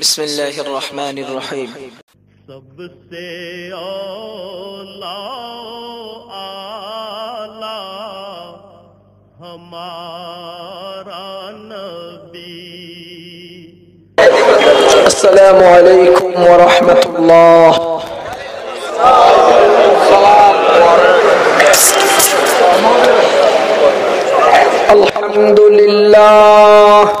بسم الله الرحمن الرحيم. سب سے اولا آلہ ہمارا نبی۔ السلام عليكم ورحمة الله الحمد لله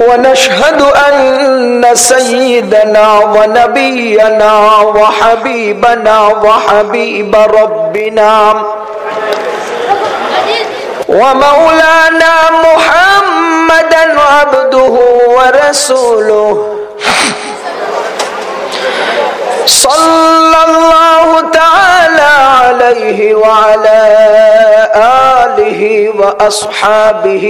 ونشهد أن سيدنا ونبينا وحبيبنا وحبيب ربنا ومولانا محمدا عبده ورسوله. صلى الله تعالى عليه وعلى آله وأصحابه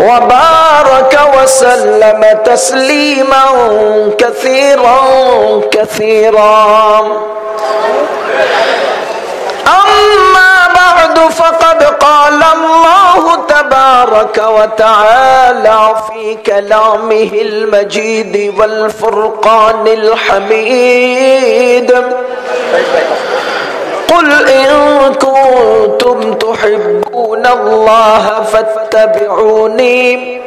وبارك وسلم تسليما كثيرا كثيرا. أما بعد فقد قال الله تبارك وتعالى في كلامه المجيد والفرقان الحميد. قل إن كنتم تحبون الله فاتبعوني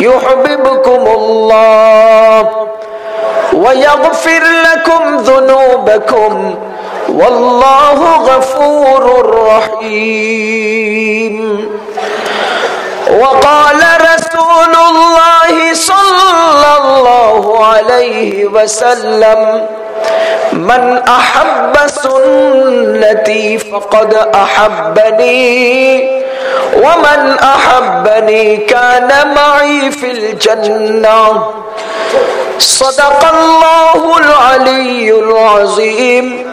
يحببكم الله ويغفر لكم ذنوبكم والله غفور رحيم وقال رسول الله صلى الله عليه وسلم من أحب سنتي فقد أحبني ومن أحبني كان معي في الجنة. صدق الله العلي العظيم.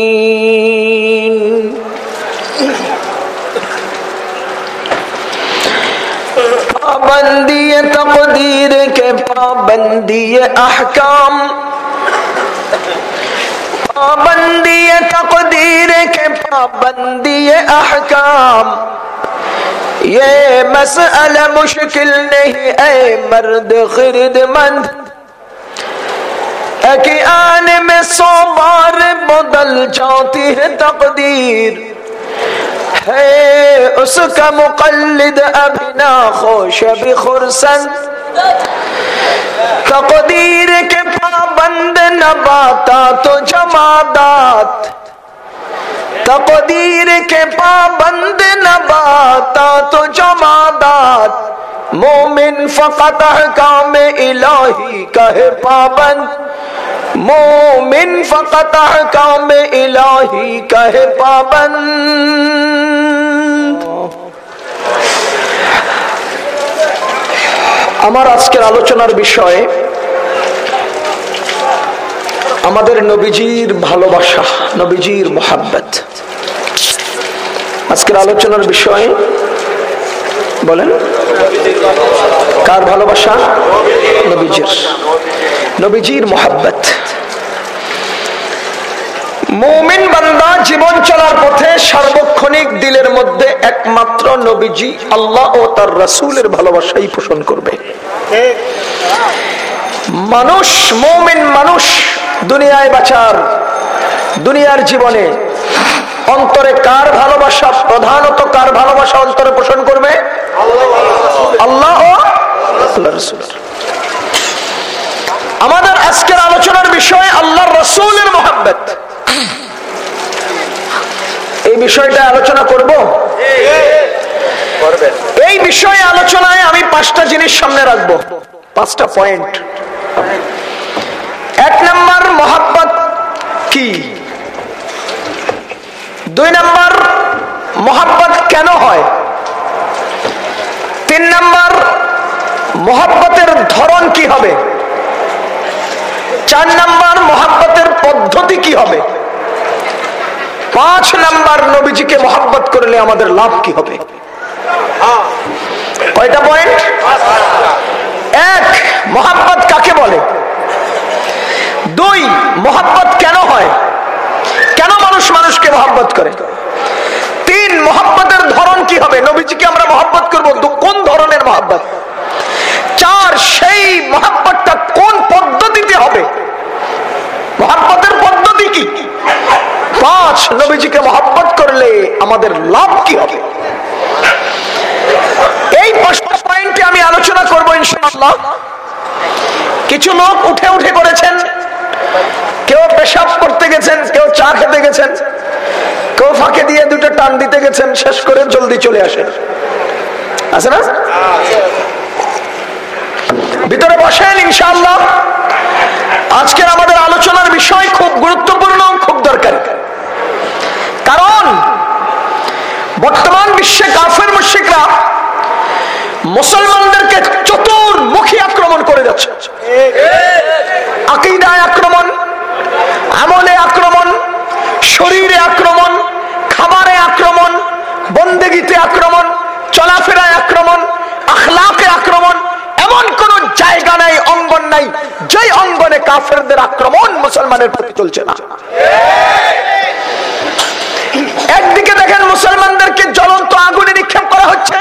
پابندی تقدیر کے پابندی احکام۔ پابندی تقدیر کے پابندی احکام۔ یہ مسئلہ مشکل نہیں، اے مرد خرد مند۔ کہ آنے میں سو بار بدل جاتی ہے تقدیر۔ ہے اس کا مقلد ابھی نہ خوش ابھی خرسن تقدیر کے پابند نہ باتا تو جمادات۔ تقدیر کے پابند نہ باتا تو جمادات۔ مومن فقط احکام الہی کہے پابند۔ مومن فقط حکام الہی کا পাবন پابند আমার আজকের আলোচনার বিষয়ে, আমাদের নবীজির ভালোবাসা, নবীজির মোহাব্বত। আজকের আলোচনার বিষয়ে, বলেন, কার ভালোবাসা? নবীজির। নবীজির মোহাব্বত। মৌমিন বান্দা জীবন চলার পথে সার্বক্ষণিক দিলের মধ্যে একমাত্র নবীজি আল্লাহ ও তার রাসূলের ভালোবাসাই পোষণ করবে। মানুষ, মৌমিন মানুষ দুনিয়ায় বাঁচার, দুনিয়ার জীবনে অন্তরে কার ভালোবাসা, প্রধানত কার ভালোবাসা অন্তরে পোষণ করবে? আল্লাহ আল্লাহ রসুলের। আমাদের আজকের আলোচনার বিষয় আল্লাহ রসুলের মোহাম্মত এই বিষয়টা আলোচনা করব? এই বিষয়ে আলোচনায় আমি পাঁচটা জিনিস সামনে রাখব। পাঁচটা পয়েন্ট। এক নম্বর মোহাব্বত কি? দুই নম্বর মোহাব্বত কেন হয়? তিন নম্বর মোহাব্বতের ধরন কি হবে? চার নম্বর মোহাব্বতের পদ্ধতি কি হবে? পাঁচ নাম্বার নবীজিকে মোহাব্বত করলে আমাদের লাভ কি হবে? কয়টা পয়েন্ট? এক, মোহাব্বত কাকে বলে? দুই, মোহাব্বত কেন হয়? কেন মানুষ মানুষকে মোহাব্বত করে? তিন, মোহাব্বতের ধরন কি হবে? নবীজিকে আমরা মোহাব্বত করব কোন ধরনের মোহাব্বত? চার, সেই মোহাব্বতটা কোন পদ্ধতিতে হবে। মোহাব্বতের পদ্ধতি কি? পাঁচ, নবীজিকে মহাব্বত করলে আমাদের লাভ কি হবে? এই পাঁচটা পয়েন্টে আমি আলোচনা করব ইনশাআল্লাহ। কিছু লোক উঠে উঠে করেছেন, কেউ পেশাব করতে গেছেন, কেউ চা খেতে গেছেন, কেউ ফাঁকে দিয়ে দুটো টান দিতে গেছেন, শেষ করে জলদি চলে আসেন। আছে না? ভিতরে বসেন ইনশাআল্লাহ। আজকের আমাদের আলোচনার বিষয় খুব গুরুত্বপূর্ণ খুব দরকারি। কারণ বর্তমান বিশ্বে কাফের মুশিকরা মুসলমানদেরকে চতুর্মুখী আক্রমণ করে যাচ্ছে। আকিদায় আক্রমণ, আমলে আক্রমণ, শরীরে আক্রমণ, খাবারে আক্রমণ, বন্দেগিতে আক্রমণ, চলাফেরায় আক্রমণ, আখলাকে আক্রমণ এমন কোন জায়গা নাই, অঙ্গন নাই যে অঙ্গনে কাফেরদের আক্রমণ মুসলমানের প্রতি চলছে না। একদিকে দেখেন মুসলমানদেরকে জ্বলন্ত আগুনে নিক্ষেপ করা হচ্ছে,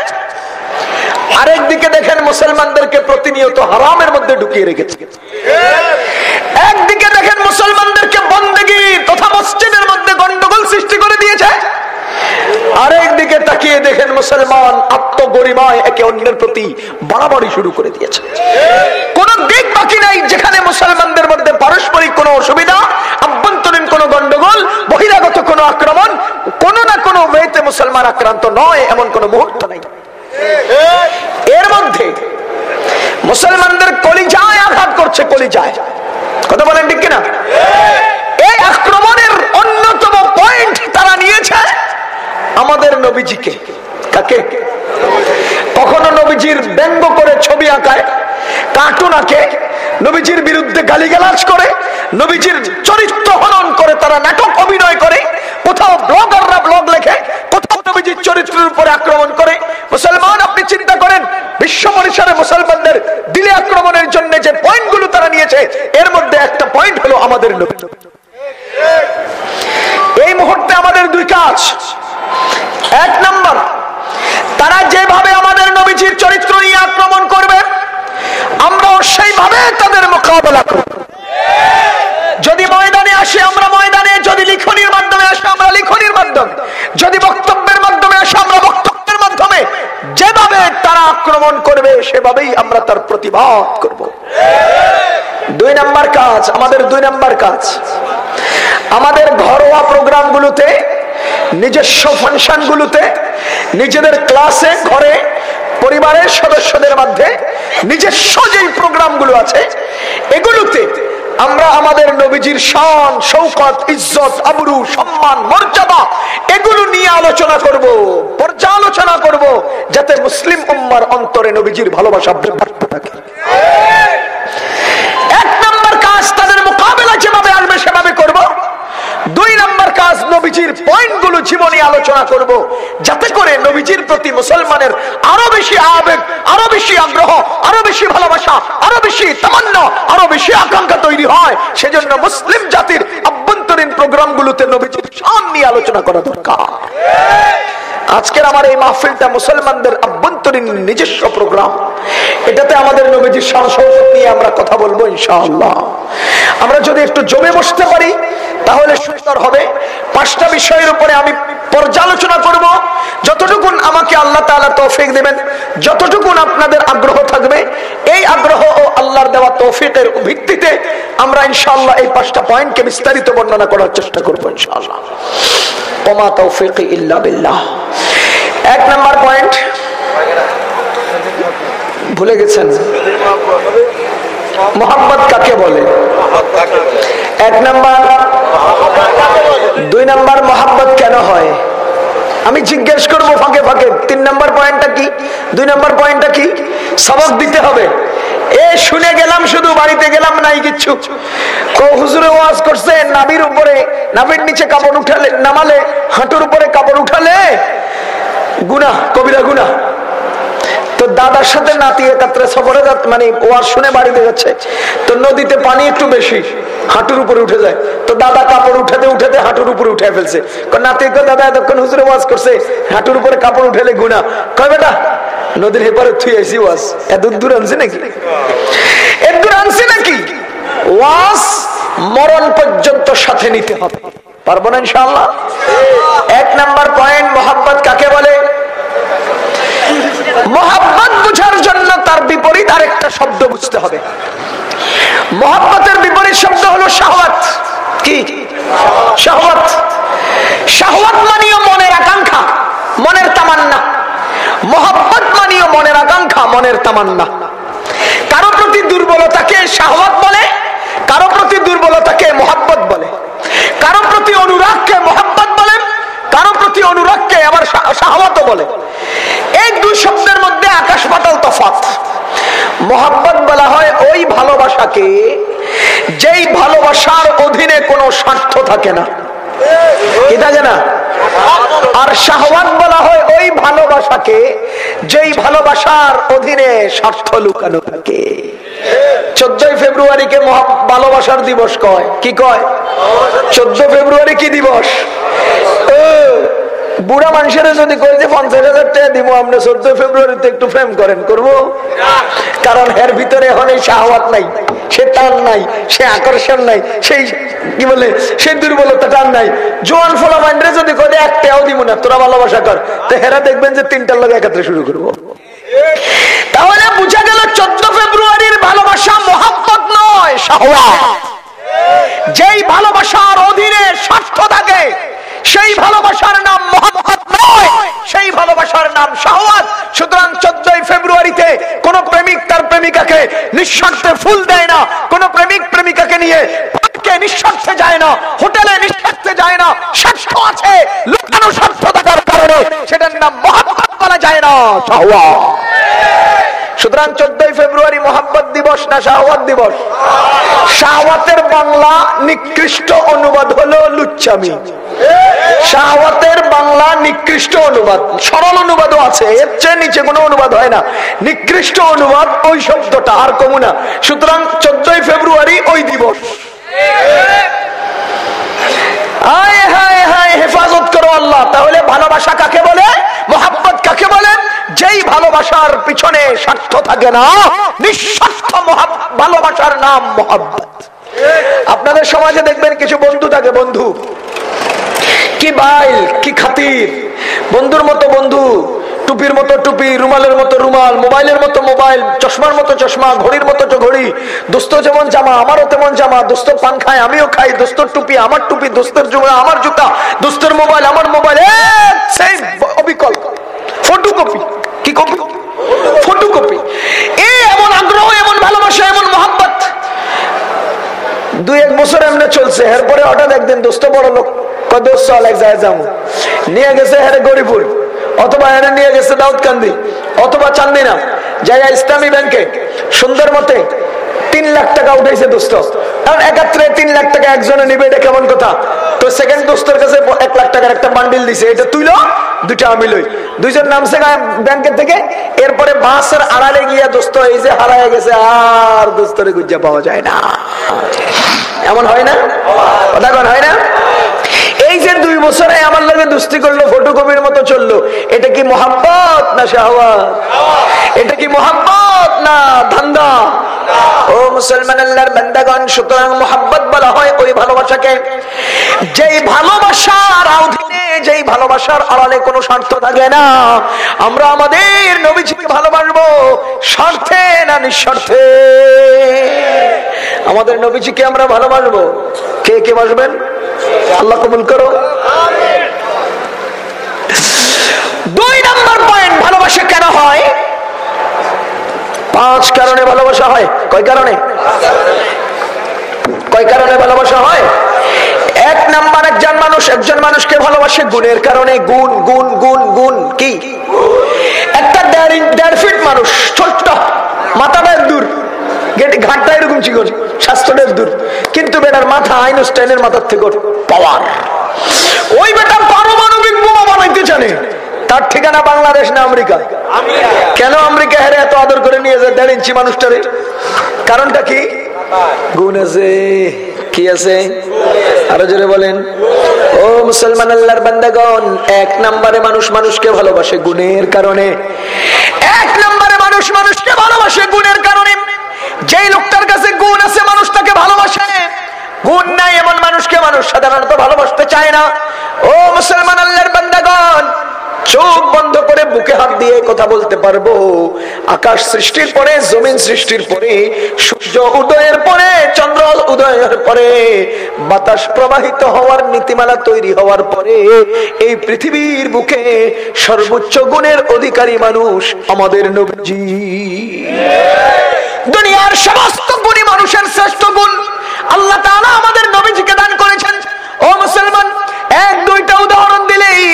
আরেকদিকে দেখেন মুসলমানদেরকে প্রতিনিয়ত হারামের মধ্যে ঢুকিয়ে রেখেছে। একদিকে দেখেন মুসলমানদেরকে বন্দেগি তথা মসজিদের মধ্যে গন্ডগোল সৃষ্টি করে দিয়েছে আরেকদিকে তাকিয়ে দেখেন মুসলমান আত্মগরিমায় একে অন্যের প্রতি বাড়াবাড়ি শুরু করে দিয়েছে। কোন দিক বাকি নাই যেখানে মুসলমানদের মধ্যে পারস্পরিক কোন অসুবিধা, আভ্যন্তরীণ কোন গন্ডগোল বহিরাগত কোন আক্রমণ, কোন না কোন ওয়েতে মুসলমান আক্রান্ত নয়, এমন কোন মুহূর্ত নাই। এর মধ্যে মুসলমানদের কলিজায় আঘাত করছে কলিজায়। কথা বলেন ঠিক কিনা? এই আক্রমণের অন্যতম পয়েন্ট তারা নিয়েছে আমাদের নবীজিকে। কাকে? কখনো নবীজির ব্যঙ্গ করে ছবি আঁকায় কার্টুন আঁকে, নবীজির বিরুদ্ধে গালিগালাজ করে, নবীজির চরিত্র হনন করে, তারা নাটক অভিনয় করে, কোথাও ব্লগাররা ব্লগ লেখে, কোথাও নবীজির চরিত্রের উপরে আক্রমণ করে। মুসলমান, আপনি চিন্তা করেন, বিশ্ব পরিসরে মুসলমানদের দিলে আক্রমণের জন্য যে পয়েন্টগুলো তারা নিয়েছে, এর মধ্যে একটা পয়েন্ট হলো আমাদের নবী। এই মুহূর্তে আমাদের দুই কাজ। এক নম্বর, তারা যেভাবে আমাদের নবীজির চরিত্র নিয়ে আক্রমণ করবে আমরা সেইভাবে তাদের মোকাবেলা করব। যদি ময়দানে আসে, আমরা ময়দানে, যদি লিখনির মাধ্যমে আসে, আমরা লিখনির মাধ্যমে। যদি বক্তব্যের মাধ্যমে আসে, আমরা বক্তব্যের মাধ্যমে। যেভাবে তারা আক্রমণ করবে, সেভাবেই আমরা তার প্রতিবাদ করব। দুই নাম্বার কাজ, আমাদের দুই নাম্বার কাজ। আমাদের ঘরোয়া প্রোগ্রামগুলোতে নিজস্ব ফাংশন গুলোতে নিজেদের ক্লাসে ঘরে, পরিবারের সদস্যদের মধ্যে নিজস্ব যেই প্রোগ্রামগুলো আছে, এগুলোতে আমরা আমাদের নবীজির শান, শৌকত, ইজ্জত, আবরু, সম্মান, মর্যাদা, এগুলো নিয়ে আলোচনা করব, পর্যালোচনা করব, যাতে মুসলিম উম্মার অন্তরে নবীজির ভালোবাসা বাড়তে থাকে কাজ নবীজির পয়েন্টগুলো জীবনে আলোচনা করব। যাতে করে নবীজির প্রতি মুসলমানের আরও বেশি আবেগ, আরও বেশি আগ্রহ, আরও বেশি ভালোবাসা, আরও বেশি আরও বেশি আকাঙ্ক্ষা তৈরি হয়। সেজন্য মুসলিম জাতির আভ্যন্তরীণ প্রোগ্রাম গুলোতে নবীজির শান নিয়ে আলোচনা করা দরকার। আজকের আমার এই মাহফিলটা মুসলমানদের আভ্যন্তরীণ নিজস্ব প্রোগ্রাম। এটাতে আমাদের নবীজির নিয়ে আমরা কথা বলব ইনশাআল্লাহ। আমরা যদি একটু জমে বসতে পারি তাহলে সুন্দর হবে। পাঁচটা বিষয়ের উপরে আমি পর্যালোচনা করব। যতটুকুন আমাকে আল্লাহ তাআলা তৌফিক দেবেন, যতটুকুন আপনাদের আগ্রহ থাকবে, এই আগ্রহ ও আল্লাহর দেওয়া তৌফিকের ভিত্তিতে আমরা ইনশাআল্লাহ এই পাঁচটা পয়েন্টকে বিস্তারিত বর্ণনা করার চেষ্টা করব ইনশাআল্লাহ। ওমা তৌফিক ইল্লা বিল্লাহ। এক নাম্বার পয়েন্ট। ভুলে গেছেন? মোহাম্মদ কাকে বলে? এক নাম্বার, দুই নাম্বার মোহাম্মদ কেন হয়? আমি জিজ্ঞেস করব ফাঁকে ফাঁকে, তিন নাম্বার পয়েন্টটা কি? দুই নাম্বার পয়েন্টটা কি? সবক দিতে হবে। এ শুনে গেলাম শুধু, বাড়িতে গেলাম নাই কিচ্ছু। হুজুরে ওয়াজ করছে নাবির উপরে নাবির নিচে কাপড় উঠালে, নামালে, হাঁটুর উপরে কাপড় উঠালে গুনা কবিরা গুনা তো দাদার সাথে নাতি একাত্রে সফরে মানে ওয়ার শুনে বাড়িতে যাচ্ছে। তো নদীতে পানি একটু বেশি। হাঁটুর উপরে উঠে যায়। তো দাদা কাপড় উঠাতে উঠাতে হাঁটুর উপরে উঠে ফেলছে। নাতি দাদা এতক্ষণ হুজুরে ওয়াজ করছে। হাঁটুর উপরে কাপড় উঠেলে গুনা কয়, বেটা, নদীর হেপারে থুই আইসি ওয়াজ। এত দূর আনছে নাকি? এত দূর আনছে নাকি? ওয়াজ মরণ পর্যন্ত সাথে নিতে হবে। পারব না ইনশাল্লাহ এক নাম্বার পয়েন্ট মোহাম্মদ কাকে বলে? মোহাম্মত বুঝার জন্য তার বিপরীত আরেকটা শব্দ বুঝতে হবে। মোহাম্মতের বিপরীত শব্দ হলো শাহওয়াত। কি? শাহওয়াত। শাহওয়াত মানিও মনের আকাঙ্ক্ষা, মনের তামান্না। মোহাম্মত মানিও মনের আকাঙ্ক্ষা, মনের তামান্না। কারও প্রতি দুর্বলতাকে শাহওয়াত বলে, কারও প্রতি দুর্বলতাকে মোহাম্মত বলে। কারও প্রতি অনুরাগকে বলে কারও প্রতি অনুরাগকে আবার সাহাবাত বলে। এই দুই শব্দের মধ্যে আকাশ পাতাল তফাত মোহাম্মত বলা হয় ওই ভালোবাসাকে, যেই ভালোবাসার অধীনে কোনো স্বার্থ থাকে না। আর শাহওয়াত বলা হয় ওই ভালোবাসাকে, যেই ভালোবাসার অধীনে স্বার্থ লুকানো থাকে। চোদ্দই ফেব্রুয়ারিকে ভালোবাসার দিবস কয়। কি কয়? চোদ্দ ফেব্রুয়ারি কি দিবস? বুড়া মানুষের যদি কই যে পঞ্চাশ হাজার টাকা দিব, আমরা চোদ্দ ফেব্রুয়ারিতে একটু প্রেম করেন, করব? কারণ এর ভিতরে এখন এই শাহওয়াত নাই, সে টান নাই, সে আকর্ষণ নাই, সেই কি বলে সেই দুর্বলতা টান নাই। জোয়ান ফোলা মাইন্ডে যদি কই একটাও দিব না, তোরা ভালোবাসা কর, তো হেরা দেখবেন যে তিনটার লোক একাত্রে শুরু করব। তাহলে বুঝা গেল চোদ্দ ফেব্রুয়ারির ভালোবাসা মোহাম্মত নয়, শাহওয়াত। যেই ভালোবাসার অধীনে স্বার্থ থাকে, সেই ভালোবাসার নাম মোহাম্মদ নয়, সেই ভালোবাসার নাম শাহওয়াত সুতরাং চোদ্দই ফেব্রুয়ারিতে কোন প্রেমিক তার প্রেমিকাকে নিঃস্বার্থে ফুল দেয় না, কোন প্রেমিক প্রেমিকাকে নিয়ে পার্কে নিঃস্বার্থে যায় না, হোটেলে নিঃস্বার্থে যায় না, স্বার্থ আছে, লুকানো স্বার্থ থাকার কারণে সেটার নাম মোহাম্মদ বলা যায় না সুতরাং চোদ্দই ফেব্রুয়ারি মোহাম্মদ দিবস না শাহওয়াত দিবস? শাহওয়াতের বাংলা নিকৃষ্ট অনুবাদ হলো লুচ্চামি। শাহওয়াতের বাংলা নিকৃষ্ট অনুবাদ। সরল অনুবাদও আছে, এর চেয়ে নিচে কোনো অনুবাদ হয় না। নিকৃষ্ট অনুবাদ ওই শব্দটা, আর কমু না। সুতরাং চোদ্দই ফেব্রুয়ারি ওই দিবস। হায় হায় হায়, হেফাজত করো আল্লাহ, তাহলে ভালোবাসা কাকে বলে মোহাম্মদ কাকে বলে যেই ভালোবাসার পিছনে স্বার্থ থাকে না। নিঃস্বার্থ ভালোবাসার নাম মোহাম্মদ আপনাদের সমাজে দেখবেন কিছু বন্ধু থাকে, বন্ধু। কি বাইল, কি খাতির। বন্ধুর মতো বন্ধু, টুপির মতো টুপি, রুমালের মতো রুমাল, মোবাইলের মতো মোবাইল, চশমার মতো চশমা, ঘড়ির মতো ঘড়ি। দোস্ত যেমন জামা, আমারও তেমন জামা। দোস্ত পান খায় আমিও খাই। দোস্তর টুপি, আমার টুপি, দোস্তের জুমা, আমার জুতা, দোস্তের মোবাইল, আমার মোবাইল অবিকল। Photocopy photocopy. এই এমন আগ্রহ, এমন ভালোবাসা, এমন মহাব্বত। দুই এক বছর এমনি চলছে। এরপরে হঠাৎ একদিন দোস্ত বড় লোক এক জায়গায় যাব। নিয়ে গেছে গরিপুর অথবা নিয়ে গেছে দাউদকান্দি। অথবা চান্দিনা। ইসলামী ব্যাংকে। সুন্দর মতে তিন লাখ টাকা উঠেছে দোস্ত। কারণ একাত্রে তিন লাখ টাকা একজনে নিবে, এটা কেমন কথা? তো সেকেন্ড দোস্তের কাছে এক লাখ টাকার একটা বান্ডিল দিছে, এটা তুইলো? দুটা আমি লই। দুইজন নামছে ব্যাংকের থেকে। এরপরে বাসের আড়ালে গিয়া দোস্ত, এই যে হারায় গেছে, আর দোস্তরে গুজ্জা পাওয়া যায় না। এমন হয় না? কথা হয় না? এই যে দুই বছরে আমার লাগে দুস্তি করল, ফটোকপির মতো চলল, এটা কি মোহাম্মত না শাহওয়াত এটা কি মোহাম্মত না ধান্দা? ও মুসলমান আল্লাহর বান্দাগণ, সুতরাং বলা হয় ওই ভালোবাসাকে। যেই ভালোবাসার যেই ভালোবাসার আড়ালে কোনো স্বার্থ থাকে না, আমরা আমাদের নবীজিকে ভালোবাসবো। স্বার্থে না নিঃস্বার্থে? আমাদের নবীজিকে আমরা ভালোবাসবো। কে কে বাসবেন আল্লাহ কবুল করো। দুই নম্বর পয়েন্ট ভালোবাসা কেন হয়? পাঁচ কারণে ভালোবাসা হয়। কয় কারণে? কয় কারণে ভালোবাসা হয়? এক নাম্বার, একজন মানুষ, একজন মানুষকে ভালোবাসে গুণের কারণে। গুণ গুণ গুণ গুণ কি? একটা দেড় ফিট মানুষ, ছোট্ট মাথাটা দূর। ঘাটটা এরকম চিকন স্বাস্থ্যটা দূর। কিন্তু বেটার মাথা আইনস্টাইনের মাথার থেকে পাওয়ার ওই বেটা পারমাণবিক বোমা বানাইতে জানে। তার ঠিকানা বাংলাদেশ না আমেরিকা? কেন আমেরিকা হেরে এত আদর করে নিয়ে যায় দেড় ইঞ্চি মানুষটারে? কারণটা কি? গুণ আছে কি আছে? আরও জোরে বলেন। ও মুসলমান আল্লাহর বান্দাগণ, এক নম্বরে মানুষ মানুষকে ভালোবাসে গুণের কারণে। এক নম্বরে মানুষ মানুষকে ভালোবাসে গুণের কারণে। যেই লোকটার কাছে গুণ আছে, মানুষ তাকে ভালোবাসে। গুণ নাই এমন মানুষকে মানুষ সাধারণত ভালোবাসতে চায় না। ও মুসলমান চোখ বন্ধ করে বুকে হাত দিয়ে কথা বলতে পারব। আকাশ সৃষ্টির পরে, জমিন সৃষ্টির পরে, সূর্য উদয়ের পরে চন্দ্র উদয়ের পরে, বাতাস প্রবাহিত হওয়ার নীতিমালা তৈরি হওয়ার পরে, এই পৃথিবীর বুকে সর্বোচ্চ গুণের অধিকারী মানুষ আমাদের নবজি। দুনিয়ার সমস্ত গুণী মানুষের শ্রেষ্ঠ গুণ। আল্লাহ তাআলা আমাদের নবীজিকে দান করেছেন। ও মুসলমান, এক দুইটা উদাহরণ দিলেই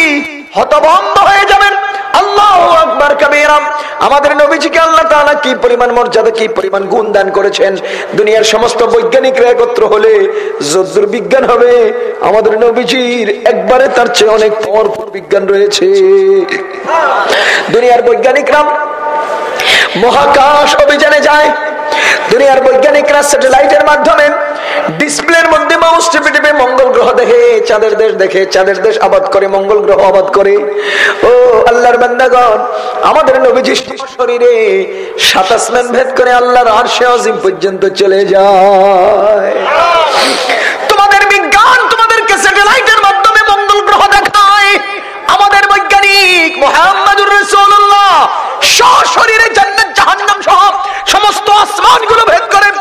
হতভম্ব হয়ে যাবেন। আল্লাহ আকবার কাবীরাম। আমাদের নবীজিকে আল্লাহ তাআলা কি পরিমাণ মর্যাদা, কি পরিমাণ গুণ দান করেছেন? দুনিয়ার সমস্ত বৈজ্ঞানিকরা একত্র হলে যদ্দুর বিজ্ঞান হবে। আমাদের নবীজির একবারে তার চেয়ে অনেক পাওয়ারফুল বিজ্ঞান রয়েছে। দুনিয়ার বৈজ্ঞানিকরা মহাকাশ অভিযানে যায়। দুনিয়ার বৈজ্ঞানিকরা স্যাটেলাইটের মাধ্যমে ডিসপ্লের মধ্যে মাউস টিপে টিপে মঙ্গল গ্রহ দেখে, চাঁদের দেশ দেখে, চাঁদের দেশ আবাদ করে, মঙ্গল গ্রহ আবাদ করে। ও আল্লাহর বান্দাগণ, আমাদের নবীজি শরীরে সাত আসমান ভেদ করে আল্লাহর আরশে আজিম পর্যন্ত চলে যায়। তোমাদের বিজ্ঞান তোমাদেরকে স্যাটেলাইটের মাধ্যমে মঙ্গল গ্রহ দেখায়। আমাদের বৈজ্ঞানিক মোহাম্মদুর রসুল্লাহ সশরীরে জান্নাত জাহান্নাম সহ সমস্ত আসমানগুলো ভেদ করেন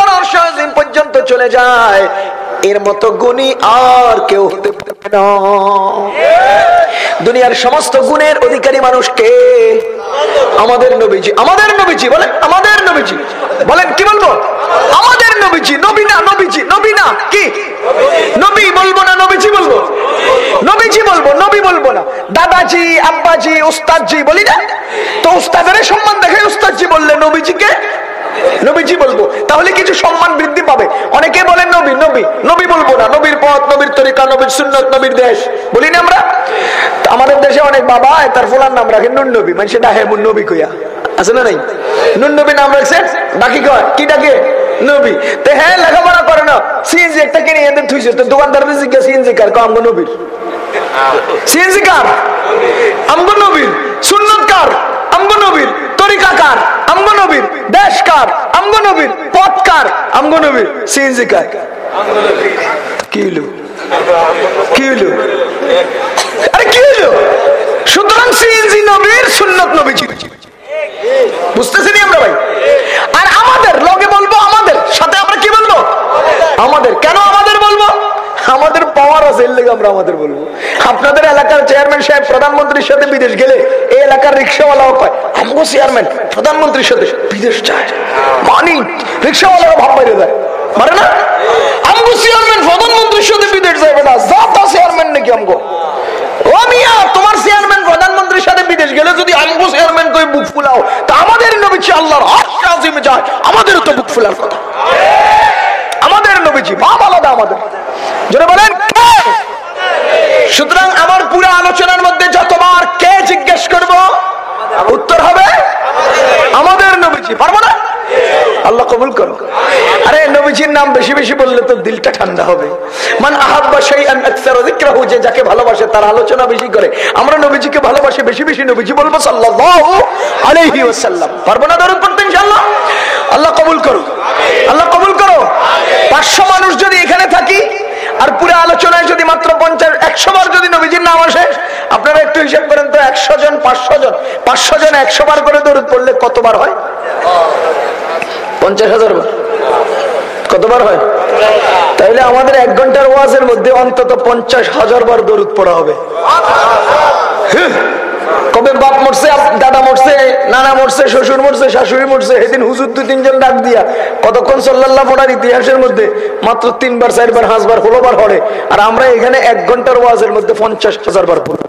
আল্লাহর আরশে পর্যন্ত চলে যায়। এর মতো গুণী আর কেউ হতে পারবে না। দুনিয়ার সমস্ত গুণের অধিকারী মানুষকে আমাদের নবীজি। আমাদের নবীজি, বলেন, আমাদের নবীজি। বলেন, কি বলব? আমাদের নবীজি, নবী না, নবীজি, নবী না, কি? নবী বলব না, নবীজি বলব? নবীজি বলব, নবী বলব না। দাদাজি, আব্বাজি, উস্তাদজি, বলি না? তো উস্তাদের সম্মান দেখে উস্তাদজি বললে নবীজিকে? নবীজি বলব। তাহলে কিছু সম্মান বৃদ্ধি পাবে। অনেকে বলেন নবী নবী নবী বলব না। নবীর পথ, নবীর তরিকা, নবীর সুন্নত, নবীর দেশ। বলি না আমরা? আমাদের দেশে অনেক বাবা তার ফুলার নাম রাখেন নুন নবী। মানে সেটা হ্যাঁ মুন নবী কইয়া। আছে না নাই? নুন নবী নাম রাখছে? ডাকি কয়? কি ডাকে? নবী। আমগো নবীর। সুন্নত আমগো নবীর তরিকা কার? আমগো নবীর দেশ কার? আমগো নবীর পথ কার? আমগো নবীর সিএনজি কার? কি হলো কি হলো আরে সুতরাং সিএনজি নবীর সুন্নত নবী ছিল। বুঝতেছি আমরা ভাই? আর আমাদের, লগে বলব আমাদের, সাথে আমরা কি বলব? আমাদের। কেন আমাদের পাওয়ার আছে, এর লেগে আমরা আমাদের বলব। আপনাদের এলাকার চেয়ারম্যান সাহেব, প্রধানমন্ত্রীর সাথে বিদেশ গেলে এই এলাকার রিক্সাওয়ালাও কয়, আমগো চেয়ারম্যান প্রধানমন্ত্রীর সাথে বিদেশ যায়। মানি রিক্সাওয়ালারা ভাব বাইরে যায়। আমাদের তো বুক ফুলার কথা। নবীজি বাপ আলাদা আমাদের। যদি বলেন সুতরাং আমার পুরো আলোচনার মধ্যে যতবার কে জিজ্ঞেস করব, উত্তর হবে আমাদের নবীজি। পারব না? আল্লাহ কবুল করো আরে, নবীজির নাম বেশি বেশি বললে তো দিলটা ঠান্ডা হবে। মান আহাব্বা আকসার যিকরাহু, যে যাকে ভালোবাসে তার আলোচনা বেশি করে। আমরা নবীজিকে ভালোবাসি বেশি বেশি, নবীজি বলব সাল্লাল্লাহু আলাইহি ওয়াসাল্লাম। পারব না দরুদ পড়তে ইনশাআল্লাহ? আল্লাহ কবুল করো। আল্লাহ কবুল করো। 500 মানুষ যদি এখানে থাকি, আর পুরো আলোচনায় যদি মাত্র পঞ্চাশ, একশো বার যদি নবীজির নাম আসে, আপনারা একটু হিসাব করেন তো, একশো জন, পাঁচশো জন পাঁচশো জন একশো বার করে দরুদ পড়লে কতবার হয়? পঞ্চাশ হাজার বার। কতবার হয়? তাহলে আমাদের এক ঘণ্টার ওয়াজের মধ্যে অন্তত পঞ্চাশ হাজার বার দরুদ পড়া হবে। হ্যাঁ। কবে বাপ মরছে দাদা মরছে, নানা মরছে, শ্বশুর মরছে, শাশুড়ি মরছে, সেদিন হুজুর দুই তিনজন ডাক দিয়া কতক্ষণ সাল্লাল্লাহ পড়ার ইতিহাসের মধ্যে মাত্র তিনবার, চারবার হাঁসবার ষোলোবার হরে আর আমরা এখানে এক ঘণ্টার ওয়াজের মধ্যে পঞ্চাশ হাজার বার পড়ব।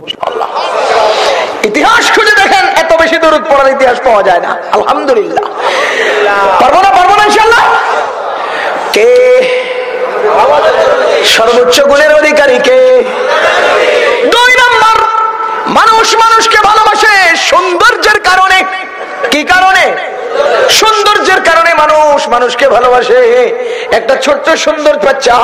ইতিহাস খুঁজে দেখেন, এত বেশি দরুদ পড়ার ইতিহাস পাওয়া যায় না, আলহামদুলিল্লাহ। পারব না পারব না ইনশাল্লাহ কে? সর্বোচ্চ গুণের অধিকারী কে? মানুষ মানুষকে ভালোবাসে সৌন্দর্যের কারণে। কি কারণে? সৌন্দর্যের কারণে মানুষ মানুষকে ভালোবাসে। একটা ছোট্ট সুন্দর বাচ্চা,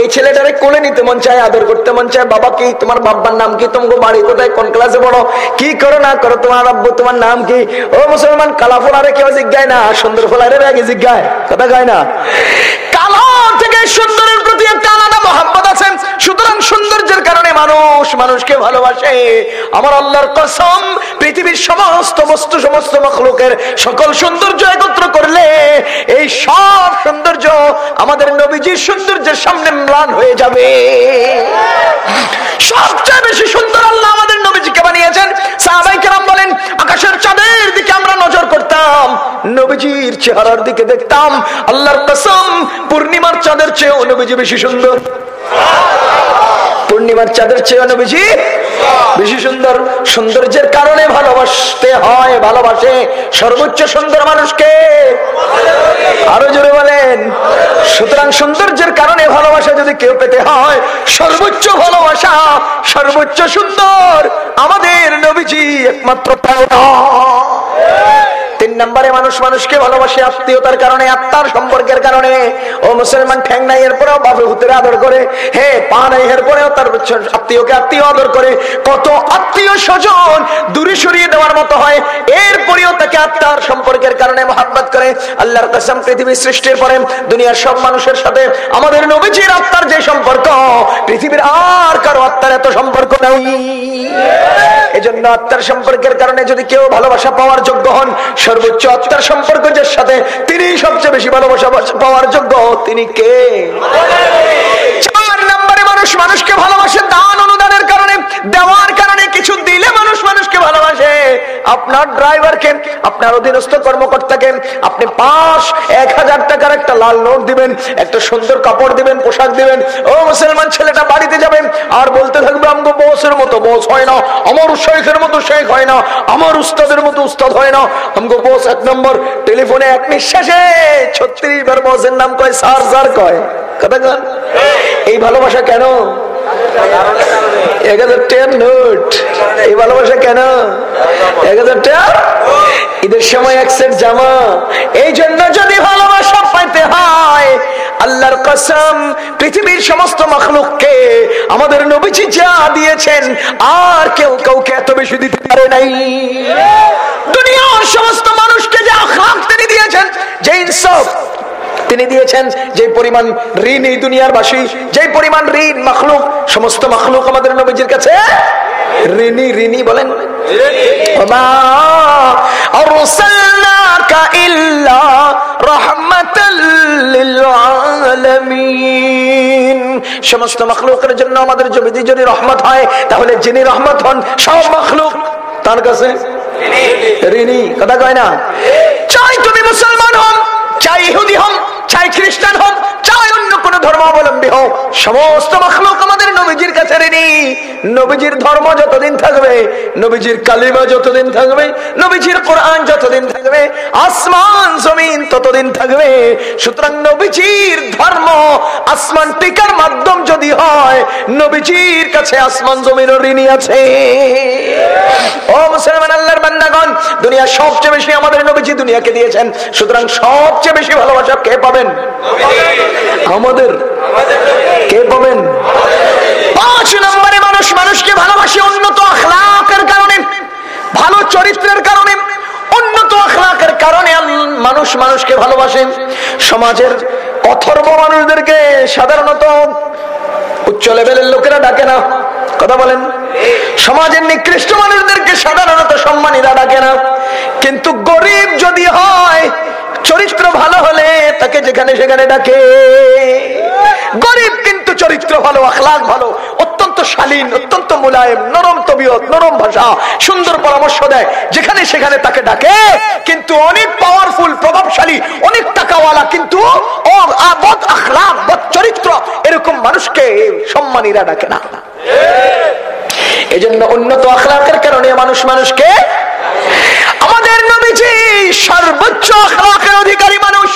এই ছেলেটারে কোলে নিতে মন চায়, আদর করতে মন চায়, বাবা কি, তোমার বাবার নাম কি তোমাকে বাড়ি কোথায়, কোন ক্লাসে পড়ো, কি করো, না করো, তোমার আব্বু, তোমার নাম কি? ও মুসলমান, কালা ফোলারে কেউ জিজ্ঞায় না, সুন্দর ফোলারে আগে জিজ্ঞায়, কথা গায় না। কালো থেকে সুন্দরের প্রতি একটা আলাদা মহাব্বত আছে। সুতরাং সৌন্দর্যের কারণে মানুষ মানুষকে ভালোবাসে। আমার আল্লাহর কসম, পৃথিবীর সমস্ত বস্তু, সমস্ত মখলুকের সকল সৌন্দর্য একত্র করলে এই সব সৌন্দর্য আমাদের নবীজির সৌন্দর্যের সামনে ম্লান হয়ে যাবে। সবচেয়ে বেশি সুন্দর আল্লাহ আমাদের নবীজিকে বানিয়েছেন। বলেন, আকাশের চাঁদের দিকে আমরা নজর করতাম, নবীজির চেহারার দিকে দেখতাম। আল্লাহর কসম, পূর্ণিমার চাঁদের চেয়েও নবীজি বেশি সুন্দর। পূর্ণিমার চাঁদের চেয়ে নবীজি বেশি সুন্দর সৌন্দর্যের কারণে ভালোবাসতে হয়, ভালোবাসে সর্বোচ্চ সুন্দর মানুষকে। আরও জোরে বলেন। সুতরাং সৌন্দর্যের কারণে ভালোবাসা যদি কেউ পেতে হয়, সর্বোচ্চ ভালোবাসা, সর্বোচ্চ সুন্দর আমাদের নবীজি একমাত্র পাওয়া নম্বরে মানুষ মানুষকে ভালোবাসে, আত্মীয়তার কারণে, আত্মার সম্পর্কের কারণে। ও মুসলমান ঠ্যাং নাই এরপরেও বাপে হুতের আদর করে। হে পা নাই এরপরেও তার আত্মীয়কে আত্মীয় আদর করে। কত আত্মীয় স্বজন দূরে সরিয়ে দেওয়ার মতো হয়। এরপরেও তাকে আত্মার সম্পর্কের কারণে মহাব্বত করে। আল্লাহর কাসম, পৃথিবীর সৃষ্টির পরে দুনিয়ার সব মানুষের সাথে আমাদের নবীজির আত্মার যে সম্পর্ক, পৃথিবীর আর কারও আত্মার এত সম্পর্ক নাই। এজন্য আত্মার সম্পর্কের কারণে যদি কেউ ভালোবাসা পাওয়ার যোগ্য হন সর্বোচ্চ আত্মার সম্পর্ক যার সাথে তিনি সবচেয়ে বেশি ভালোবাসা পাওয়ার যোগ্য তিনি কে? চার নম্বরে মানুষ, মানুষকে ভালোবাসে দান অনুদানের কারণে, দেওয়ার কারণে কিছু ভালোবাসে। আপনার ড্রাইভারকে, আপনার অধীনস্থ কর্মকর্তাকে আপনি পাঁচ, এক হাজার টাকার একটা লাল নোট দিবেন, একটা সুন্দর কাপড় দিবেন, পোশাক দিবেন। ও মুসলমান ছেলেটা বাড়িতে যাবেন, আর বলতে থাকবে, আমগো বসের মতো বস হয় না, আমার শেখের মতো শেখ হয় না, আমার উস্তাদের মতো উস্তাদ হয় না। আমগো বস এক নম্বর, টেলিফোনে এক নিঃশ্বাসে ছত্রিশ বার বসের নাম কয় সার সার কয়। কথা এই ভালোবাসা কেন? এক হাজার নোট এই ভালোবাসা কেন? এক হাজার ঈদের সময় এক সেট জামা। এই জন্য যদি ভালোবাসা পাইতে হয়, আল্লাহর কসম, পৃথিবীর সমস্ত মখলুককে আমাদের নবীজি যা দিয়েছেন, আর কেউ কাউকে এত বেশি দিতে পারে নাই। দুনিয়ার সমস্ত মানুষকে যা আখলাক তিনি দিয়েছেন, যে ইনসাফ তিনি দিয়েছেন যে পরিমাণ ঋণ এই দুনিয়ার বাসী যে পরিমাণ ঋণ মখলুক, সমস্ত মখলুক আমাদের নবীজির কাছে। ঋণী ঋণী বলেন। সমস্ত মখলুকের জন্য আমাদের যদি যদি রহমত হয়, তাহলে যিনি রহমত হন, সব মখলুক তার কাছে। ঋণী, কথা কয় না? চাই তুমি মুসলমান হন চাই ইহুদি হন চাই খ্রিস্টান হন চাই অন্য কোন ধর্মাবলম্বী হোক সমস্ত মখলুক আমাদের নবীজির কাছে ঋণী নবীজির ধর্ম যতদিন থাকবে, নবীজির কালিমা যতদিন থাকবে, নবীজির কোরআন যতদিন থাকবে, আসমান, জমিন ততদিন থাকবে। সুতরাং নবীজির ধর্ম আসমান টিকার মাধ্যম যদি হয় নবীজির কাছে আসমান ঋণী আছে। ও মুসলমান আল্লাহর বান্দাগণ, দুনিয়া সবচেয়ে বেশি আমাদের নবীজি দুনিয়াকে দিয়েছেন। সুতরাং সবচেয়ে বেশি ভালোবাসা কে পাবেন? আমাদের। কে পাবেন? পাঁচ নম্বরে মানুষ, মানুষকে ভালোবাসে উন্নত আখলাকের কারণে, ভালো চরিত্রের কারণে, উন্নত আখলাকের কারণে মানুষ মানুষকে ভালোবাসে। সমাজের অথর্ব মানুষদেরকে সাধারণত উচ্চ লেভেলের লোকেরা ডাকে না। কথা বলেন। সমাজের নিকৃষ্ট মানুষদেরকে সাধারণত সম্মানীরা ডাকে না। কিন্তু গরিব যদি হয়, চরিত্র ভালো হলে তাকে যেখানে সেখানে ডাকে। গরিব চরিত্র ভালো, আখলাক ভালো, অত্যন্ত শালীন, অত্যন্ত মুলায়েম, নরম তবিয়ত, নরম ভাষা, সুন্দর পরামর্শ দেয়, যেখানে সেখানে তাকে ডাকে, কিন্তু অনেক পাওয়ারফুল প্রভাবশালী, অনেক টাকাওয়ালা, কিন্তু চরিত্র, এরকম মানুষকে সম্মানীরা ডাকে না। এই জন্য উন্নত আখলাকের কারণে মানুষ মানুষকে আমাদের নবীজি সর্বোচ্চ আখলাকের অধিকারী মানুষ।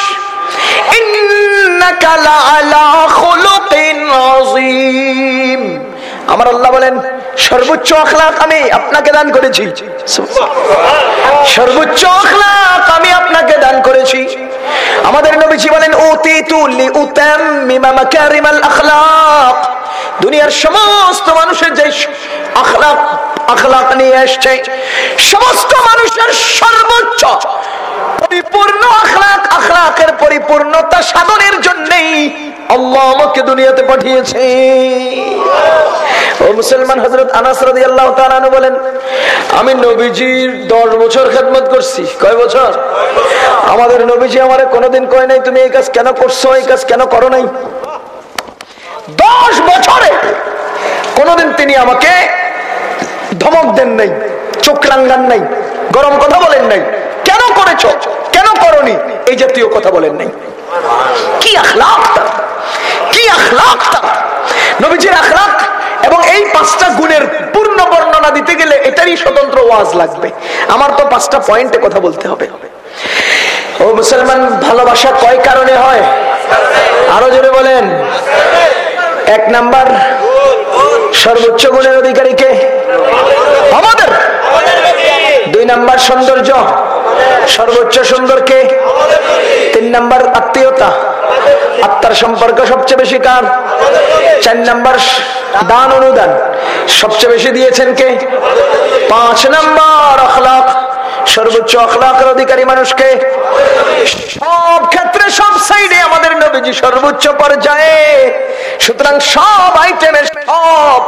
আমার আল্লাহ বলেন সর্বোচ্চ আখলাক আমি আপনাকে দান করেছি। সর্বোচ্চ আখলাক আমি আপনাকে দান করেছি। আমাদের নবীজি বলেন উতিতু লিউতাম্মিমা মাকারিমাল আখলাক। দুনিয়ার সমস্ত মানুষের যে আখলাক আখলাক নিয়ে এসছে সমস্ত মানুষের সর্বোচ্চ পরিপূর্ণ পরিপূর্ণতা সাধনের আল্লাহ আমাকে দুনিয়াতে পাঠিয়েছে। মুসলমান হজরত আনাস আনহু বলেন, আমি নবীজির দশ বছর খেদমত করছি। কয় বছর? আমাদের নবীজি আমার কোনোদিন কয় নাই, তুমি এই কাজ কেন করছ? এই কাজ কেন করো নাই? দশ বছরে কোনোদিন তিনি আমাকে ধমক দেন নাই, চোখ রাঙ্গান নাই, গরম কথা বলেন নাই। করেছ? কেন করনি? এই জাতীয় কথা বলেন নাই। কি আখলাক তার কি আখলাক তার নবীজির আখলাক এবং এই পাঁচটা গুণের পূর্ণ বর্ণনা দিতে গেলে এটারই স্বতন্ত্র ওয়াজ লাগবে। আমার তো পাঁচটা পয়েন্টে কথা বলতে হবে। ও মুসলমান, ভালোবাসা কয় কারণে হয়? আরও জোরে বলেন। এক নাম্বার, সর্বোচ্চ গুণের অধিকারীকে আমাদের। দুই নাম্বার, সৌন্দর্য। সর্বোচ্চ সুন্দরকে তিন নাম্বার আত্মীয়তা। আত্মার সম্পর্ক সবচেয়ে বেশি কার? চার নাম্বার দান অনুদান। সবচেয়ে বেশি দিয়েছেন কে? পাঁচ নাম্বার আখলাক। সর্বোচ্চ আখলাকের অধিকারী মানুষকে সব ক্ষেত্রে সব সাইডে আমাদের নবীজি সর্বোচ্চ পর্যায়ে। সুতরাং সব আইটেমের সব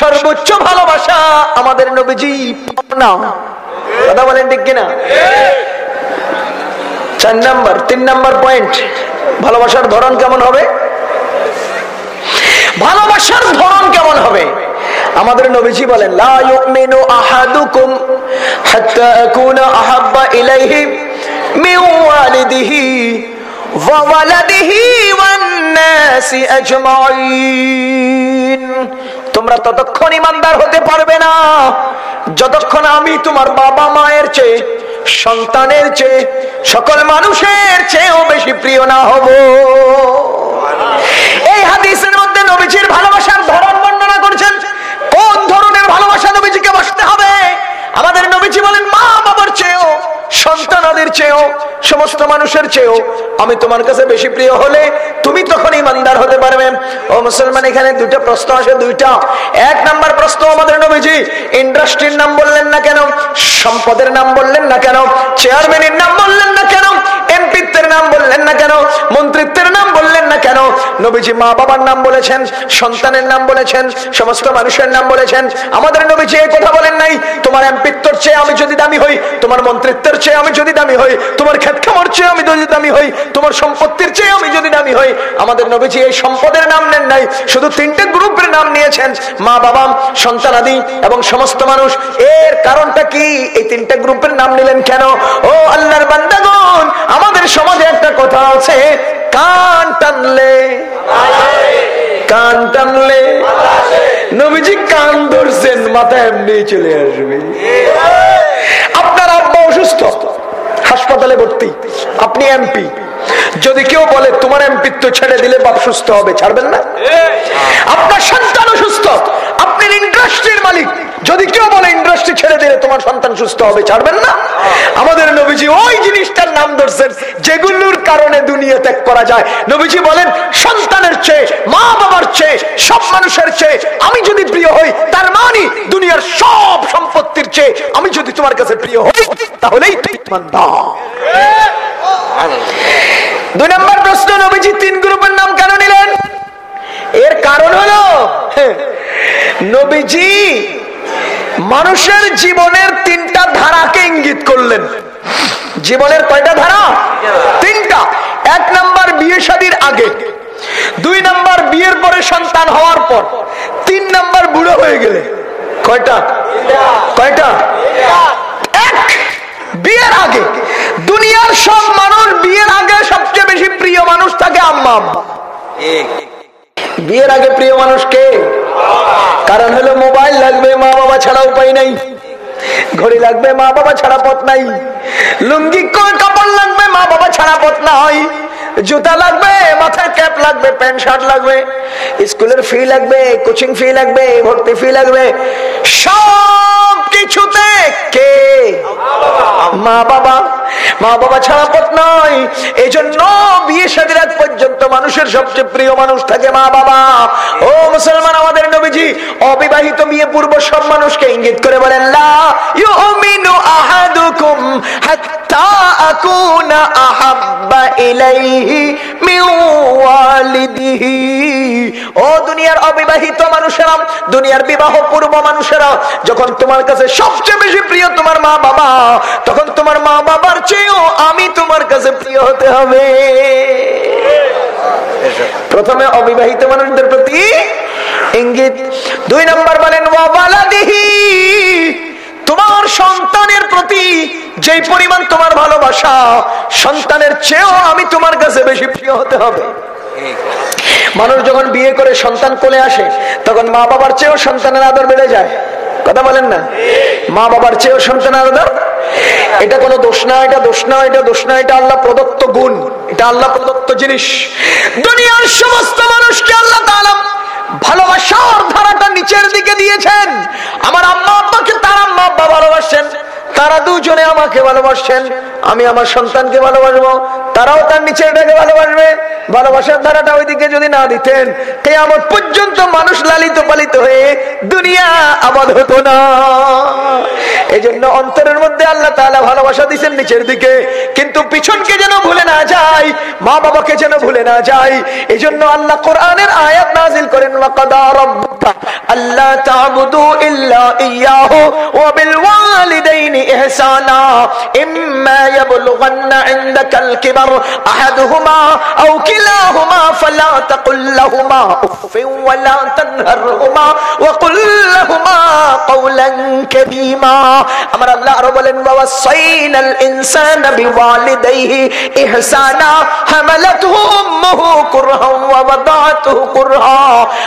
সর্বোচ্চ ভালোবাসা আমাদের নবীজি না কথা বলেন ঠিক কিনা? চার নাম্বার, তিন নাম্বার পয়েন্ট ভালোবাসার ধরন কেমন হবে? ভালোবাসার ধরন কেমন হবে? আমাদের নবীজি বলেন, লা আহাদুকুম হাত্তা আকুনা আহাব্বা ইলাইহি মিন ওয়ালিদিহি ওয়া ওয়ালাদিহি ওয়ান নাসি আজমাইন। তোমরা ততক্ষণ ইমানদার হতে পারবে না। যতক্ষণ আমি তোমার বাবা মায়ের চেয়ে, সন্তানের চেয়ে, সকল মানুষের চেয়েও বেশি প্রিয় না হব। এই হাদিসের মধ্যে নবীজির ভালোবাসার ধরন বর্ণনা করছেন। কোন ধরনের ভালোবাসা নবীজিকে বসতে হবে? আমাদের নবীজি বলেন, মা চেয়েও, সন্তানাদের চেয়েও, সমস্ত মানুষের চেয়েও, আমি তোমার কাছে বেশি প্রিয় হলে তুমি তখন ইমানদার হতে পারবে। ও মুসলমান, এখানে দুটো প্রশ্ন আসে, দুইটা। এক নাম্বার প্রশ্ন আমাদের নবীজি, ইন্ডাস্ট্রির নাম বললেন না কেন? সম্পদের নাম বললেন না কেন? চেয়ারম্যানের নাম বললেন না কেন? এমপিত্বের নাম বললেন না কেন? মন্ত্রিত্বের নাম বললেন না কেন? নবীজি মা বাবার নাম বলেছেন, সন্তানের নাম বলেছেন, সমস্ত মানুষের নাম বলেছেন। আমাদের নবীজি এই কথা বলেন নাই, তোমার এমপিত্বর চেয়ে আমি যদি দামি হই, তোমার মন্ত্রিত্বের চেয়ে আমি যদি দামি হই, তোমার খেত খামার চেয়ে আমি যদি দামি হই, তোমার সম্পত্তির চেয়ে আমি যদি দামি হই। আমাদের নবীজি এই সম্পদের নাম নেন নাই, শুধু তিনটে গ্রুপের নাম নিয়েছেন মা বাবা সন্তান আদি এবং সমস্ত মানুষ। এর কারণটা কি? এই তিনটা গ্রুপের নাম নিলেন কেন? ও আল্লাহর বান্দাগণ, আমাদের সমাজে একটা কথা আছে, কান টানলে কান টানলে, নবীজি কান ধরছেন, মাথা এমনি চলে আসবে। আপনার আব্বা অসুস্থ, হাসপাতালে ভর্তি, আপনি এমপি। যদি কেউ বলে, তোমার এমপিত্ব ছেড়ে দিলে বাপ সুস্থ হবে, ছাড়বেন না? আপনার সন্তান অসুস্থ ইন্ডাস্ট্রির মালিক। যদি কেউ বলে ইন্ডাস্ট্রি ছেড়ে দিলে তোমার সন্তান সুস্থ হবে ছাড়বেন না? আমাদের নবীজি ওই জিনিসটার নাম ধরছেন যেগুলোর কারণে দুনিয়া ত্যাগ করা যায়। নবীজি বলেন সন্তানের চেয়ে মা বাবার চেয়ে সব মানুষের চেয়ে আমি যদি প্রিয় হই তার মানে দুনিয়ার সব সম্পত্তির চেয়ে আমি যদি তোমার কাছে প্রিয় হই তাহলেই ইমানদার। দুই নম্বর প্রশ্ন নবীজি তিন গ্রুপের নাম কেন নিলেন এর কারণ হলো হ্যাঁ, নবীজি মানুষের জীবনের তিনটা ধারাকে ইঙ্গিত করলেন। জীবনের কয়টা ধারা? তিনটা। এক নাম্বার বিয়ে শাদীর আগে দুই নাম্বার বিয়ের পরে সন্তান হওয়ার পর তিন নাম্বার বুড়ো হয়ে গেলে। কয়টা? কয়টা? এক বিয়ের আগে। দুনিয়ার সব মানুষ বিয়ের আগে সবচেয়ে বেশি প্রিয় মানুষ থাকে আম্মা আব্বা বিয়ের আগে প্রিয় মানুষ কে? কারণ হলো মোবাইল লাগবে, মা বাবা ছাড়া উপায় নাই। ঘড়ি লাগবে, মা বাবা ছাড়া পথ নাই। লুঙ্গি কাপড় লাগবে, মা বাবা ছাড়া পথ নাই। জুতা লাগবে, মাথার ক্যাপ লাগবে, প্যান্ট, শার্ট লাগবে। স্কুলের ফি লাগবে, কোচিং ফি লাগবে, ভর্তি ফি লাগবে। সব কে? মা বাবা। মা বাবা ছাড়া পথ নয় বিয়ে সাদের পর্যন্ত মানুষের সবচেয়ে প্রিয় মানুষ থাকে মা বাবা। ও মুসলমান আমাদের নবীজি, অবিবাহিত বিয়ে পূর্ব সব মানুষকে ইঙ্গিত করে বলেন, লা ইউমিনু আহাদুকুম হাত্তা আকুনা আহাব্বা ইলাইহি ও দুনিয়ার অবিবাহিত মানুষেরা, দুনিয়ার বিবাহ পূর্ব মানুষেরা, যখন তোমার কাছে সবচেয়ে বেশি প্রিয় তোমার মা বাবা, তখন তোমার মা বাবার চেয়েও আমি তোমার কাছে প্রিয় হতে হবে। প্রথমে অবিবাহিত মানুষদের প্রতি ইঙ্গিত। দুই নম্বর বলেন ওয়াবালাদিহি তোমার সন্তানের প্রতি যে পরিমাণ তোমার ভালোবাসা, সন্তানের চেয়েও আমি তোমার কাছে বেশি প্রিয় হতে হবে। মানুষ যখন বিয়ে করে সন্তান কোলে আসে, তখন মা বাবার চেয়েও সন্তানের আদর বেড়ে যায়। কথা বলেন না? মা বাবার চেয়েও সন্তান আলাদা? এটা কোনো দোষ না এটা দোষ না এটা দোষ না এটা আল্লাহ প্রদত্ত গুণ। এটা আল্লাহ প্রদত্ত জিনিস। দুনিয়ার সমস্ত মানুষকে আল্লাহ তালাম ভালোবাসার ধারাটা নিচের দিকে দিয়েছেন। আমার আম্মা আব্বাকে তার আম্মা আব্বা ভালোবাসেন তারা দুজনে আমাকে ভালোবাসছেন আমি আমার সন্তানকে ভালোবাসবো, তারাও তার নিচেরটাকে ভালোবাসবে। ভালোবাসার ধারাটা ওইদিকে যদি না দিতেন, কেয়ামত পর্যন্ত মানুষ লালিত পালিত হয়ে দুনিয়া আবাদ হতো না। এই জন্য অন্তরের মধ্যে আল্লাহ তাআলা ভালোবাসা দিচ্ছেন নিচের দিকে। কিন্তু পিছনকে যেন ভুলে না যায়, মা বাবাকে যেন ভুলে না যায় এই জন্য আল্লাহ কোরআনের আয়াত নাজিল করেন, ওয়াকাদা রাব্বুকা আল্লা তা'বুদু ইল্লা ইয়াহু ওয়ালিদাইনি ইহসানা, ইম্মা يبلغن عندك الكبر أحدهما أو كلاهما উফিন ওয়া লা তানহারহুমা ওয়া কুল লাহুমা কওলান কারীমা। আমার আল্লাহ আরও বলেন ওয়াসাইনাল ইনসানা বিওয়ালিদাইহি ইহসানা, হামালাতুহু উম্মুহু কুরহান ওয়া ওয়াদাতুহু কুরহা।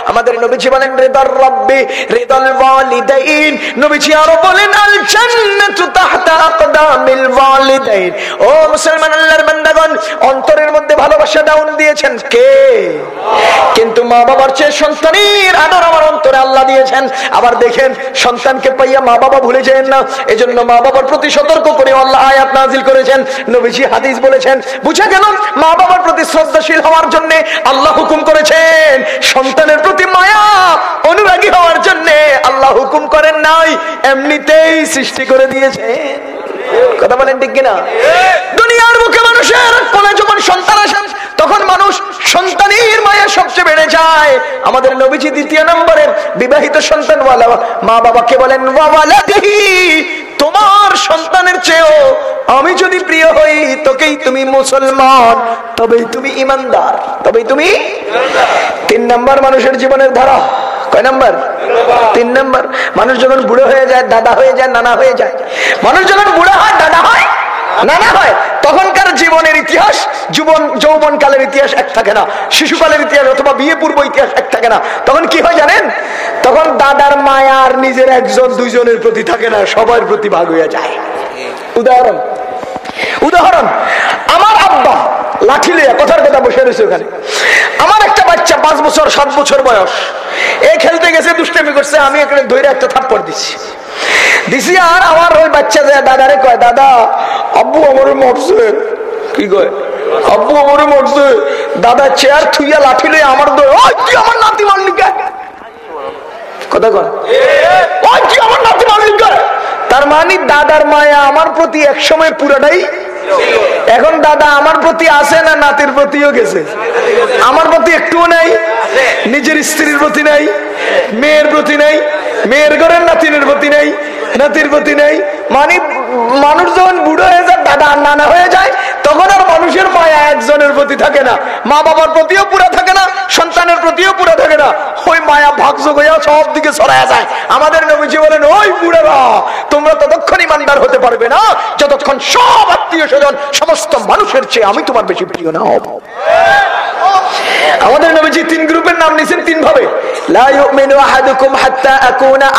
আমাদের নবীজি বলেন, রিদার রাব্বি, রিদাল ওয়ালিদাইন। নবীজি আরও বলেন, আল জান্নাতু তাহতা আকদামিল ওয়ালিদাইন। ও মুসলমান আল্লাহর বান্দাগণ, অন্তরের মধ্যে ভালোবাসা ডাউন দিয়েছেন। কে? কিন্তু মা বাবার চেয়ে সন্তানের আদর আমার অন্তরে আল্লাহ দিয়েছেন। আবার দেখেন সন্তানকে পাইয়া মা বাবা ভুলে যায় না। এজন্য মা বাবার প্রতি সতর্ক করে আল্লাহ আয়াত নাজিল করেছেন। নবীজি হাদিস বলেছেন বুঝা গেল মা বাবার প্রতি শ্রদ্ধাশীল হওয়ার জন্য আল্লাহ হুকুম করেছেন। সন্তানের প্রতি মায়া অনুরাগী হওয়ার জন্য আল্লাহ হুকুম করেন নাই এমনিতেই সৃষ্টি করে দিয়েছেন। কথা বলেন ঠিক কিনা? দুনিয়ার মুখে মানুষের কোলে যখন সন্তান আসেন তখন মানুষ সন্তানের মায়া সবচেয়ে বেড়ে যায়। আমাদের নবীজি দ্বিতীয় নম্বরে বিবাহিত সন্তান মা বাবাকে বলেন তোমার সন্তানের চেয়েও আমি যদি প্রিয় হই, তোকেই তুমি মুসলমান। তবেই তুমি ইমানদার, তবেই তুমি তিন নম্বর মানুষের জীবনের ধারা। কয় নাম্বার? তিন নাম্বার। মানুষ যখন বুড়ো হয়ে যায়, দাদা হয়ে যায়, নানা হয়ে যায়। মানুষ যখন বুড়ো হয়, দাদা হয় নানা হয়। তখনকার জীবনের ইতিহাস জীবন যৌবন কালের ইতিহাস এক থাকে না। শিশুকালের ইতিহাস অথবা বিয়ে পূর্ব ইতিহাস এক থাকে না। তখন কি হয় জানেন? তখন দাদার, মায়ার, নিজের একজন, দুইজনের প্রতি থাকে না, সবার প্রতি ভাগ হয়ে যায়। উদাহরণ। উদাহরণ, আমার আব্বা লাঠি লিয়া কথার কথা বসে রয়েছে ওখানে। আমার একটা বাচ্চা, পাঁচ বছর, সাত বছর বয়স। এ খেলতে গেছে, দুষ্টেমি করছে, আমি এখানে ধৈর্য একটা থাপ্পড় দিচ্ছি। দিছি আর আমার ওই বাচ্চা যায় দাদারে কয়, দাদা, আব্বু আমার মরছে। কি কয়? আব্বু আমার মরছে। দাদা চেয়ার থুইয়া লাঠি নেই আমার দৌড়, ওই আমার নাতি মারলি কথা তার মানে দাদার মায়া আমার প্রতি একসময় পুরাটাই এখন দাদা আমার প্রতি আছে না, নাতির প্রতিও গেছে। আমার প্রতি একটুও নাই, নিজের স্ত্রীর প্রতি নাই, মেয়ের প্রতি নাই, মেয়ের ঘরের নাতিনের প্রতি নাই নাতির প্রতি নেই। মানে মানুষ যখন বুড়ো হয়ে যায়, দাদা নানা হয়ে যায়, তখন আর মানুষের মায়া একজনের প্রতি থাকে না। মা বাবার প্রতিও পুরা থাকে না, সন্তানের প্রতিও পুরা থাকে না। ওই মায়া ভাগযোগ হইয়া সব দিকে ছড়ায় যায়। আমাদের নবীজি বলেন, ওই বুড়েরা তোমরা ততক্ষণ ইমানদার হতে পারবে না। যতক্ষণ সব আত্মীয় স্বজন, সমস্ত মানুষের চেয়ে আমি তোমার বেশি প্রিয় না হব আমাদের নবীজি তিন গ্রুপের নাম নিয়েছেন তিন ভাবে লা ইউমিনু আহাদুকুম হাত্তা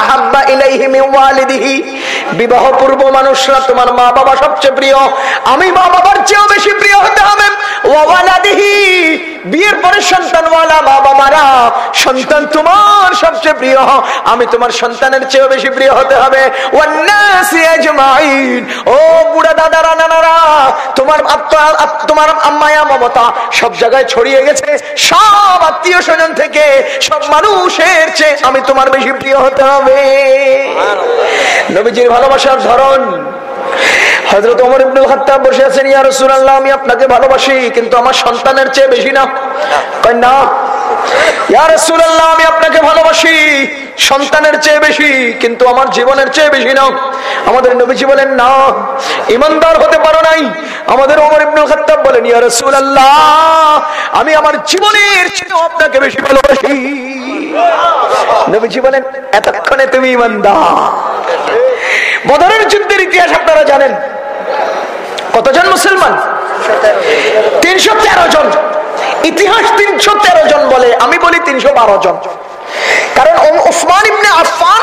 আহাব্বা ইলাইহি মিন ওয়ালিদিহি। বিবাহ পূর্ব মানুষরা তোমার মা বাবা সবচেয়ে প্রিয়। আমি মা বাবার চেয়েও বেশি প্রিয় হতে হবে। বিয়ের পরে সন্তান ওয়ালা মা বাবারা সন্তান তোমার সবচেয়ে প্রিয়। আমি তোমার সন্তানের চেয়েও বেশি প্রিয় হতে হবে। ও বুড়া দাদারা, নানারা, তোমার তোমার মায়া মমতা সব জায়গায় ছড়িয়ে গেছে। সব আত্মীয় স্বজন থেকে সব মানুষের চেয়ে আমি তোমার বেশি প্রিয় হতে হবে। নবীজির ভালোবাসার ধরন। বসে আছেন আমি আপনাকে ভালোবাসি, কিন্তু আমার সন্তানের চেয়ে বেশি না। আমি আপনাকে ভালোবাসি সন্তানের চেয়ে বেশি, কিন্তু আমার জীবনের চেয়ে বেশি না। আমাদের নবীজি বলেন, না, ইমানদার হতে পারো নাই। আমাদের ওমর ইবনুল খাত্তাব বলেন, ইয়া রাসূলুল্লাহ, আমি আমার জীবনের চেয়েও আপনাকে বেশি ভালোবাসি। নবীজি বলেন, এতক্ষণে তুমি ইমানদার। বদরের যুদ্ধের ইতিহাস আপনারা জানেন। কতজন মুসলমান? তিনশো তেরো জন। ইতিহাস তিনশো তেরো জন বলে, আমি বলি তিনশো বারো জন। কারণ ওসমান ইবনে আফান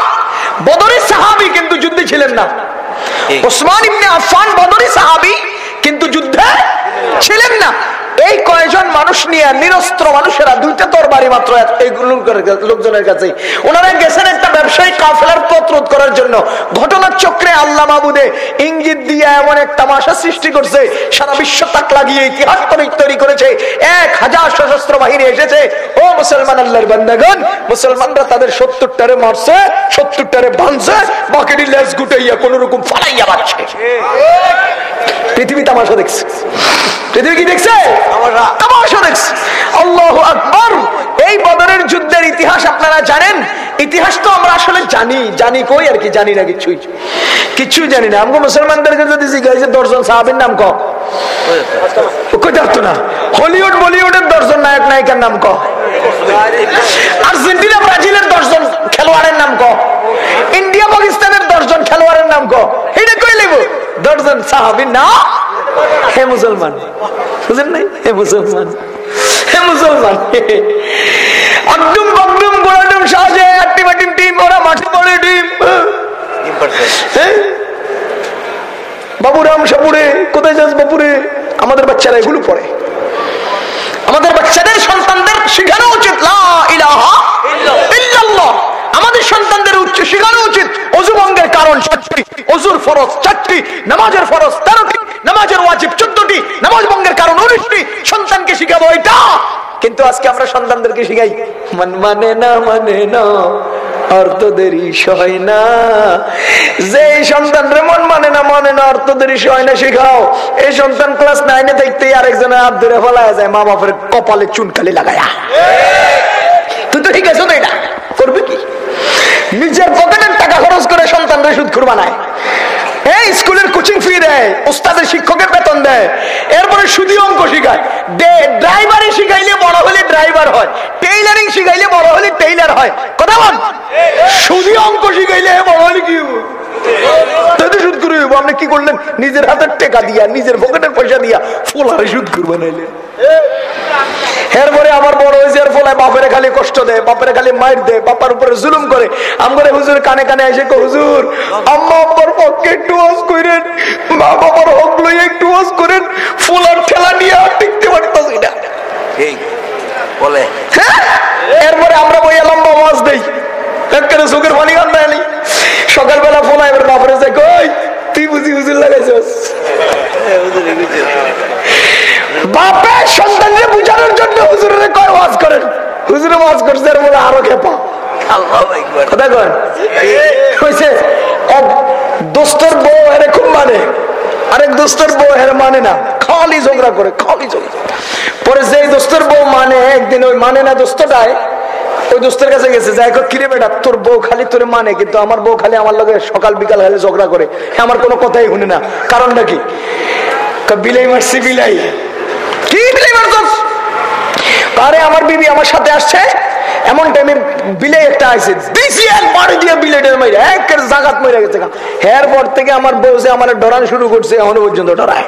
বদরের সাহাবি কিন্তু যুদ্ধে ছিলেন না। ওসমান ইবনে আফান বদরের সাহাবি কিন্তু যুদ্ধে ছিলেন না। এই কয়জন মানুষ নিয়ে নিরস্ত্র মানুষেরা দুইটা তরবারি মাত্র লোকজনের কাছে ওনারা গেছেন একটা ব্যবসায়ী কাফেলার প্রতিরোধ করার জন্য। ঘটনার চক্রে আল্লাহ মাবুদে ইঙ্গিত দিয়ে এমন এক তামাশা সৃষ্টি করছে। সারা বিশ্ব তাক লাগিয়ে ইতিহাস তৈরি- করেছে। এক হাজার সশস্ত্র বাহিনী এসেছে। ও মুসলমান আল্লাহর বান্দাগণ মুসলমানরা তাদের সত্তরটারে মারছে সত্তরটারে ভাঙছে বাকিটি লেজ গুটাইয়া কোন রকম ফালাইয়া বাড়ছে পৃথিবী তামাশা দেখছে। পৃথিবী কি দেখছে? এই বদরের যুদ্ধের ইতিহাস আপনারা জানেন? ইতিহাস তো আমরা আসলে জানি। জানি কই আর কি? জানি না কিছুই। কিছুই জানি না। আমগো মুসলমানদেরকে যদি জিজ্ঞাসা দর্শন সাহাবির নাম কম না? হলিউড, বলিউডের দর্শন নায়ক, নায়িকার নাম ক? আর্জেন্টিনা, ব্রাজিলের দশজন খেলোয়াড়ের নাম ক? ইন্ডিয়া, পাকিস্তানের দশজন খেলোয়াড়ের নাম ক? এটা কই লেব? দশজন সাহাবি, না। হে মুসলমান। বুঝেন নাই? হে মুসলমান। হে মুসলমান। একদম বকদম গোড়াডুম সাজে আটটি মাটিম টিম, ওরা মাঠে পড়ে টিম হ্যাঁ বাবুরাম সাপুরে, কোথায় যাস বাপুরে? আমাদের বাচ্চারা এগুলো পড়ে। আমাদের বাচ্চাদের সন্তানদের শেখানো উচিত। আমাদের সন্তানদের শেখানো উচিত। অজু ভঙ্গের কারণ চারটি। অজুর ফরজ চারটি। নামাজের ফরজ তেরোটি। নামাজের ওয়াজিব চোদ্দটি। নামাজ ভঙ্গের কারণ উনিশটি। সন্তানকে শিখাবো এটা। কিন্তু আজকে আমরা সন্তানদেরকে শিখাই। মন মানে না মানে না অর্থ দেরি সয় না। মন মানে না না না কপালে চুনকালি লাগায়া। তুই তো ঠিক আছে তো এটা? নিজের পকেটের টাকা খরচ করে সন্তানদের সুদ খুর বানায়। এই স্কুলের কোচিং ফি দেয়, ওস্তাদের শিক্ষকের বেতন দেয়, এরপরে শুধু অঙ্ক শিখায়। ড্রাইভারে শিখাইলে বড় হলে ড্রাইভার হয় টেইলারিং শিখাইলে বড় হলে টেইলার হয়। কথা বল। শুধু অঙ্ক শিখাইলে বড় হলে কি হব? সুদ করে আপনি কি করলেন? নিজের হাতের টেকা দিয়া নিজের পকেটের পয়সা দিয়া ফোলারে সুদ করে বানাইলেন এরপরে আমার বড় হয়েছে এর ফলে বাপের খালি কষ্ট দেয় বাপের খালি মাইর দেয় বাপার উপরে জুলুম করে। আমার হুজুর কানে কানে এসে কো, হুজুর আম্মা আব্বার পক্ষে একটু ওয়াজ করেন মা বাবার হক লই একটু ওয়াজ করেন ফুলার ঠেলা নিয়ে আর টিকতে পারতাছি না। ঠিক বলে। হ্যাঁ? এরপরে আমরা বই লম্বা ওয়াজ দেই। চোখের পানি আনি সকালবেলা ফোন এবার বাপরে যায় কই তুই বুঝি হুজুর লাগাইছস? বাপের সন্তানকে বুঝানোর জন্য হুজুরের কয় ওয়াজ করেন? হুজুরে ওয়াজ করছে এর বলে আরও খেপা। কথা কন। হয়েছে এক দোস্তর বউ এরে খুব মানে। আরেক দোস্তর বউ এর মানে না। খালি ঝগড়া করে খালি ঝগড়া পরে যেই দোস্তর বউ মানে একদিন ওই মানে না দোস্তটায় ওই দোস্তের কাছে গেছে, যাই হোক কিরে বেটা, তোর বউ খালি তোর মানে কিন্তু আমার বউ খালি আমার লগে সকাল বিকাল খালি ঝগড়া করে। আমার কোনো কথাই শুনে না। কারণ নাকি বিলাই মারছি, বিলাই। কি বিলাই মারছস? আরে, আমার বিবি আমার সাথে আসছে। এমন টাইমে বিলে একটা আইছে, দিছি একবার দিয়ে বিলেটের মাইরে, একের জাগাত মরে গেছে এর পর থেকে আমার বউ যে আমার ডরান শুরু করছে এখনও পর্যন্ত, ডরায়।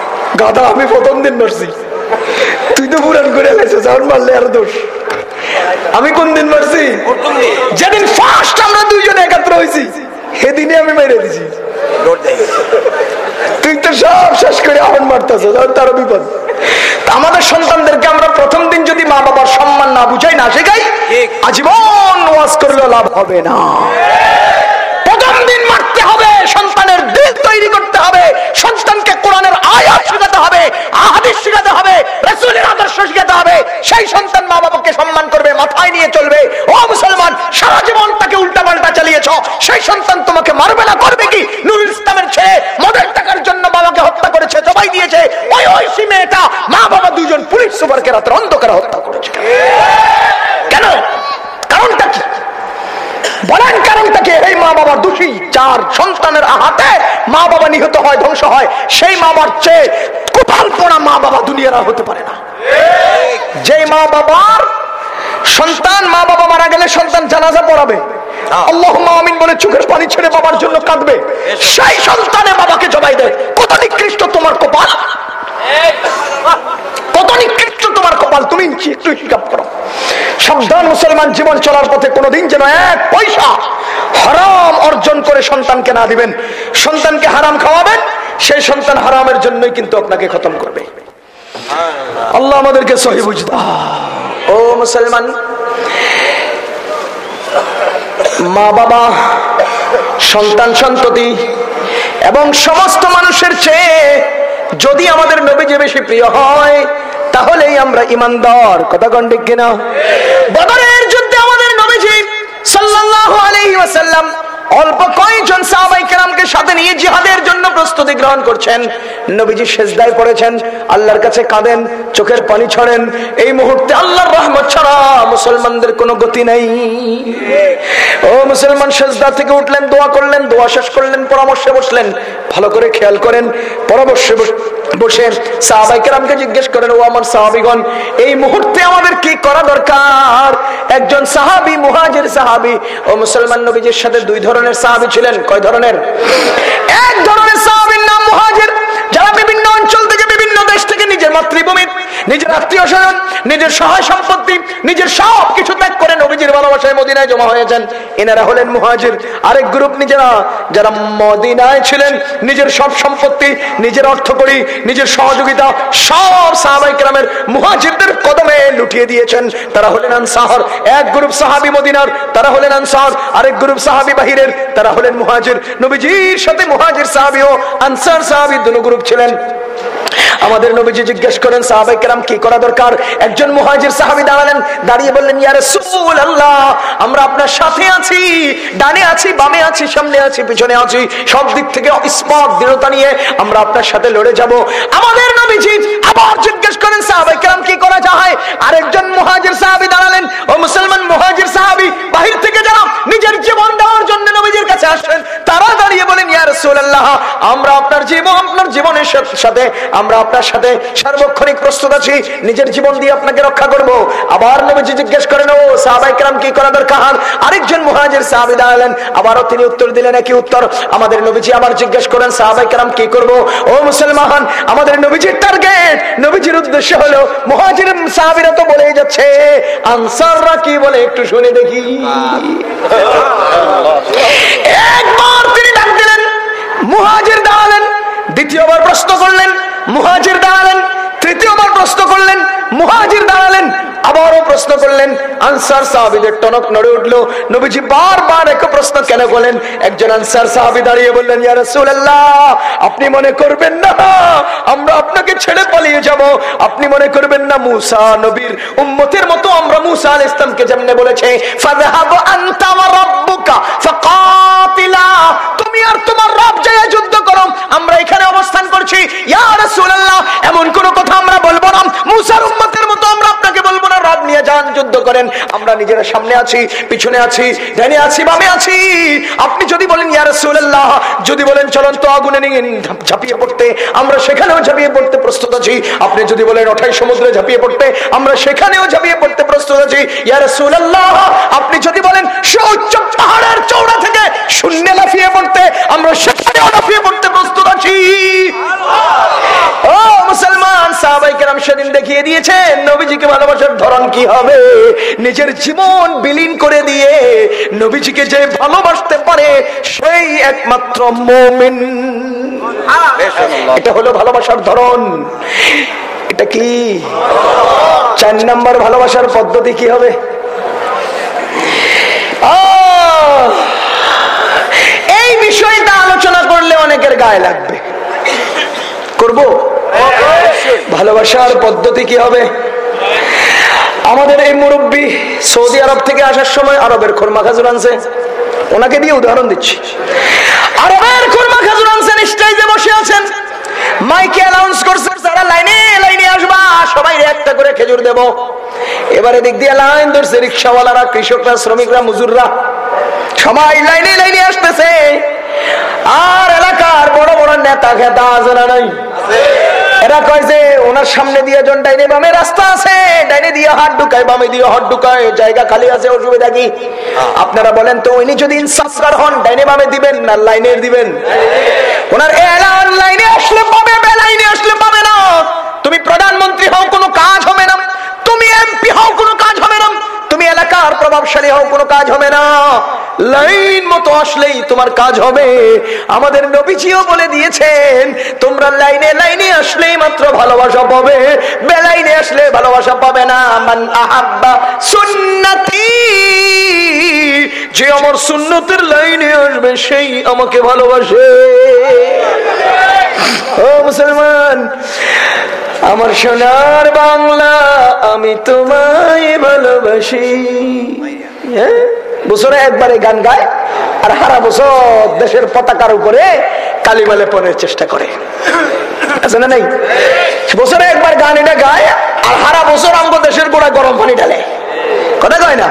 গাদা আমি প্রথম দিন মারছি। তুই তো পুরান করে গেছিস এখন মারলে আর দোষ। আমি কোন দিন মারছি? যেদিন ফার্স্ট আমরা দুইজন একাত্র হয়েছি সেদিনই আমি মেরে দিছি। তুই তো সব শেষ করে আহ্বান মারতেছ তারও বিপদ। আমাদের সন্তানদেরকে আমরা প্রথম দিন যদি মা বাবার সম্মান না বুঝাই না শেখাই আজীবন ওয়াজ করলে লাভ হবে না প্রথম দিন মারতে হবে উল্টা পাল্টা চালিয়েছ। সেই সন্তান তোমাকে মারবে করবে কি? মদের জন্য বাবাকে হত্যা করেছে, জবাই দিয়েছে। ওই ওই মেয়েটা মা বাবা দুজন পুলিশ সুপারকে রাত্রে অন্ধকারে হত্যা করেছে। কেন? বলেন কারণটা কি এই মা বাবা দোষী যার সন্তানের আহাতে মা বাবা নিহত হয় ধ্বংস হয় সেই মা বাবার চেয়ে কোপাল পড়া মা বাবা দুনিয়ারা হতে পারে না। যে মা বাবার সন্তান মা বাবা মারা গেলে সন্তান জানাজা পড়াবে আল্লাহ আমিন বলে চোখের পানি ছেড়ে বাবার জন্য কাঁদবে সেই সন্তানে বাবাকে জবাই দেয়। কত নিকৃষ্ট তোমার কপাল? কত নিকৃষ্ট তোমার কপাল তুমি একটু হিসাব করো। সাবধান মুসলমান জীবন চলার পথে কোনোদিন যেন এক পয়সা হারাম অর্জন করে সন্তানকে না দিবেন। সন্তানকে হারাম খাওয়াবেন সেই সন্তান হারামের জন্যই কিন্তু আপনাকে খতম করবে। আল্লাহ আমাদেরকে সহি ও মুসলমান মা বাবা সন্তান সন্ততি এবং সমস্ত মানুষের চেয়ে যদি আমাদের নবীজি বেশি প্রিয় হয়, তাহলেই আমরা ইমানদার। কথা কন্ডিক কিনা? বদরের যুদ্ধে আমাদের নবীজি সাল্লাল্লাহু আলাইহি ওয়াসাল্লাম অল্প কয়েকজন সাহাবাই কেরামকে সাথে নিয়ে জিহাদের জন্য প্রস্তুতি গ্রহণ করছেন। নবীজি সেজদায় পড়েছেন, আল্লাহর কাছে কাঁদেন, চোখের পানি ছড়েন। এই মুহূর্তে আল্লাহর রহমত ছাড়া মুসলমানদের কোনো গতি নেই। ও মুসলমান, সেজদা থেকে উঠলেন, দোয়া করলেন, দোয়া শেষ করলেন, পরামর্শে বসলেন। ভালো করে খেয়াল করেন, পরামর্শে বস- বসে সাহাবাই কেরামকে জিজ্ঞেস করেন, ও আমার সাহাবিগণ, এই মুহূর্তে আমাদের কি করা দরকার? একজন সাহাবি, মুহাজির সাহাবি, ও মুসলমান নবীজির সাথে দুই ধরনের সাহাবি ছিলেন? কয় ধরনের? এক ধরনের সাহাবির নাম মুহাজির যারা বিভিন্ন অঞ্চল থেকে মাতৃভূমি, নিজের আত্মীয় স্বজন, নিজের সহায় সম্পত্তি, নিজের সব কিছু ত্যাগ করে নবীজির ভালোবাসায় মদিনায় জমা হয়েছেন। এনারা হলেন মুহাজির। আরেক গ্রুপ নিজেরা, যারা মদিনায় ছিলেন, নিজের সব সম্পত্তি, নিজের অর্থ করি নিজের সহযোগিতা, সব সাহাবাই গ্রামের মুহাজিরদের কদমে লুটিয়ে দিয়েছেন। তারা হলেন আনসার। এক গ্রুপ সাহাবি মদিনার, তারা হলেন আনসার। আরেক গ্রুপ সাহাবি বাহিরের, তারা হলেন মুহাজির। নবীজির সাথে মুহাজির সাহাবি ও আনসার সাহাবি দুনো গ্রুপ ছিলেন। আমাদের নবীজি জিজ্ঞেস করেন, সাহাবাই কেরাম, কি করা দরকার? একজন মুহাজির সাহাবি দাঁড়ালেন, দাঁড়িয়ে বললেন, ইয়া রাসূল আল্লাহ আমরা আপনার সাথে আছি, ডানে আছি, বামে আছি, সামনে আছি, পিছনে আছি, সব দিক থেকে ইসমাত দৃঢ়তা নিয়ে আমরা আপনার সাথে লড়ে যাব। আমাদের নবীজি আবার জিজ্ঞেস করেন, সাহাবাই কেরাম, কি করা যায়? আরেকজন মুহাজির সাহাবি দাঁড়ালেন, ও মুসলমান মুহাজির সাহাবি, বাহির থেকে যারা নিজের জীবন দেওয়ার জন্য নবীজির কাছে আসেন, তারা দাঁড়িয়ে বলেন, ইয়া আল্লাহ আমরা আপনার জীবন, আপনার জীবনের সাথে আমরা আপনার সাথে সার্বক্ষণিক প্রস্তুত আছি, নিজের জীবন দিয়ে আপনাকে রক্ষা করব। আবার নবীজি জিজ্ঞেস করেন, ও সাহাবাই কেরাম, কি করা দরকার? আরেকজন মুহাজির সাহাবি দাঁড়ালেন। আবারও তিনি উত্তর দিলেন, একই উত্তর। আমাদের নবীজি আবার জিজ্ঞেস করেন, সাহাবাই কেরাম, কি করব? ও মুসলমান, আমাদের নবীজির টার্গেট, নবীজির উদ্দেশ্য হলো, মুহাজির সাহাবিরা তো বলেই যাচ্ছে, আনসাররা কি বলে একটু শুনে দেখি। একবার তিনি ডাক দিলেন, মুহাজির দাঁড়ালেন, দ্বিতীয়বার প্রশ্ন করলেন মুহাজির দাঁড়ালেন, তৃতীয়বার প্রশ্ন করলেন, মুহাজির দাঁড়ালেন, আবারও প্রশ্ন করলেন, আনসার সাহাবিদের টনক নড়ে উঠল। নবীজি বারবার এক প্রশ্ন কেন বলেন একজন আনসার সাহাবি দাঁড়িয়ে বললেন, ইয়া রাসূলুল্লাহ, আপনি মনে করবেন না, আমরা আপনাকে ছেড়ে পালিয়ে যাব। আপনি মনে করবেন না, মুসা নবীর উম্মতের মতো আমরা মুসা আলাইহিস সালামকে যেমনে বলেছে, ফাযহাব আনতা ওয়া রাব্বুকা ফাকাতিলা। তুমি আর তোমার রব যায় যুদ্ধ করো। আমরা এখানে অবস্থান করছি, ইয়া রাসূলুল্লাহ, এমন কোন কথা আমরা বলব না। মুসার উম্মতের মতো আমরা আপনাকে বলব না, রব নিয়ে যান, যুদ্ধ করেন। আমরা নিজেরা সামনে আছি, পিছনে আছি ডানে আছি, বামে আছি। আপনি যদি বলেন, ইয়া রাসূলুল্লাহ, যদি বলেন, চলন তো আগুনে নিয়ে ঝাঁপিয়ে পড়তে, আমরা সেখানেও ঝাঁপিয়ে পড়তে প্রস্তুত আছি। আপনি যদি বলেন, ওঠাই সমুদ্রে ঝাঁপিয়ে পড়তে, আমরা সেখানেও ঝাঁপিয়ে পড়তে প্রস্তুত আছি। ইয়া রাসূলুল্লাহ, আপনি যদি বলেন সৌচ্চ পাহাড়ের চৌড়া থেকে শূন্য লাফিয়ে পড়তে আমরা সেখানেও লাফিয়ে পড়তে প্রস্তুত আছি। ও মুসলমান সেদিন দেখিয়ে দিয়েছেন, নবীজিকে ভালোবাসার ধরন কি হবে? নিজের জীবন বিলীন করে দিয়ে নবীজিকে যে ভালোবাসতে পারে, সেই একমাত্র মোমেন। এটা হলো ভালোবাসার ধরন। এটা কি? চার নাম্বার ভালোবাসার পদ্ধতি কি হবে? আহ! বিষয়টা আলোচনা করলে অনেকের গায়ে লাগবে। করব? ভালোবাসার পদ্ধতি কি হবে? আমাদের এই মুরব্বী সৌদি আরব থেকে আসার সময় আরবের খোরমা খাজুর আনছে। ওনাকে দিয়ে উদাহরণ দিচ্ছি। আরবের খোরমা খাজুর আনছেন, স্টেজে বসে আছেন। মাইকে অ্যানাউন্স করছেন যারা লাইনে লাইনে আসবা, সবাই একটা করে খেজুর দেব। এবারে দিক দিয়ে লাইন ধরছে রিক্সাওয়ালারা, কৃষকরা, শ্রমিকরা, মজুররা। সবাই লাইনে লাইনে আসতেছে। আর এলাকার বড় বড় নেতা খেতা আছে না নাই? এরা কয় যে ওনার সামনে দিয়ে জন ডাইনে বামে রাস্তা আছে। ডাইনে দিয়ে হাত ঢুকায় বামে দিয়ে হাত ঢুকায় জায়গা খালি আছে অসুবিধা কি? আপনারা বলেন তো উনি যদি ইনসাফকার হন ডাইনে বামে দিবেন না লাইনের দিবেন? ওনার এলান লাইনে আসলে পাবে বে লাইনে আসলে পাবে না। তুমি প্রধানমন্ত্রী হও কোনো কাজ হবে না। তুমি এমপি হও কোনো কাজ হবে না। তুমি এলাকার প্রভাবশালী হও, কোনো কাজ হবে না। লাইন মতো আসলেই তোমার কাজ হবে। আমাদের নবীজিও বলে দিয়েছেন, তোমরা লাইনে লাইনে আসলেই মাত্র ভালোবাসা পাবে। বেলাইনে আসলে ভালোবাসা পাবে না। মান আহাব্বা সুন্নতি। যে আমার সুন্নতের লাইনে আসবে, সেই আমাকে ভালোবাসে। ও মুসলমান, আমার সোনার বাংলা আমি তোমায় ভালোবাসি? বছরে একবারে গান গায়, আর সারা বছর দেশের পতাকার উপরে কালিমালে পনেরো চেষ্টা করে। নাই? বছরে একবার গান এটা গায়, আর সারা বছর আমগো দেশের গোড়া গরম পানি ঢালে। কথা কয় না?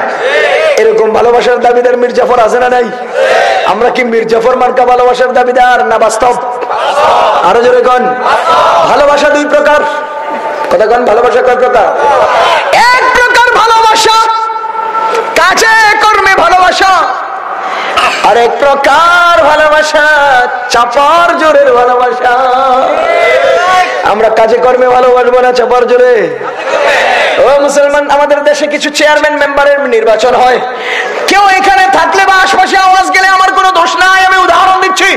এরকম ভালোবাসার দাবিদার মির্জাফর আছে না নাই? আমরা কি মির্জাফর মার্কা ভালোবাসার দাবিদার না বাস্তব? আরও জোরে কন। ভালোবাসা দুই প্রকার। কথা কন, ভালোবাসা কয় প্রকার? এক প্রকার ভালোবাসা কাজে কর্মে ভালোবাসা। আরেক প্রকার ভালোবাসা, চাপার জোরের ভালোবাসা। আমরা কাজে কর্মে ভালোবাসবো না চাপার জোরে। ও মুসলমান, আমাদের দেশে কিছু চেয়ারম্যান মেম্বারের নির্বাচন হয়। কেউ এখানে থাকলে বা আশপাশে আওয়াজ গেলে আমার কোনো দোষ নাই, আমি উদাহরণ দিচ্ছি।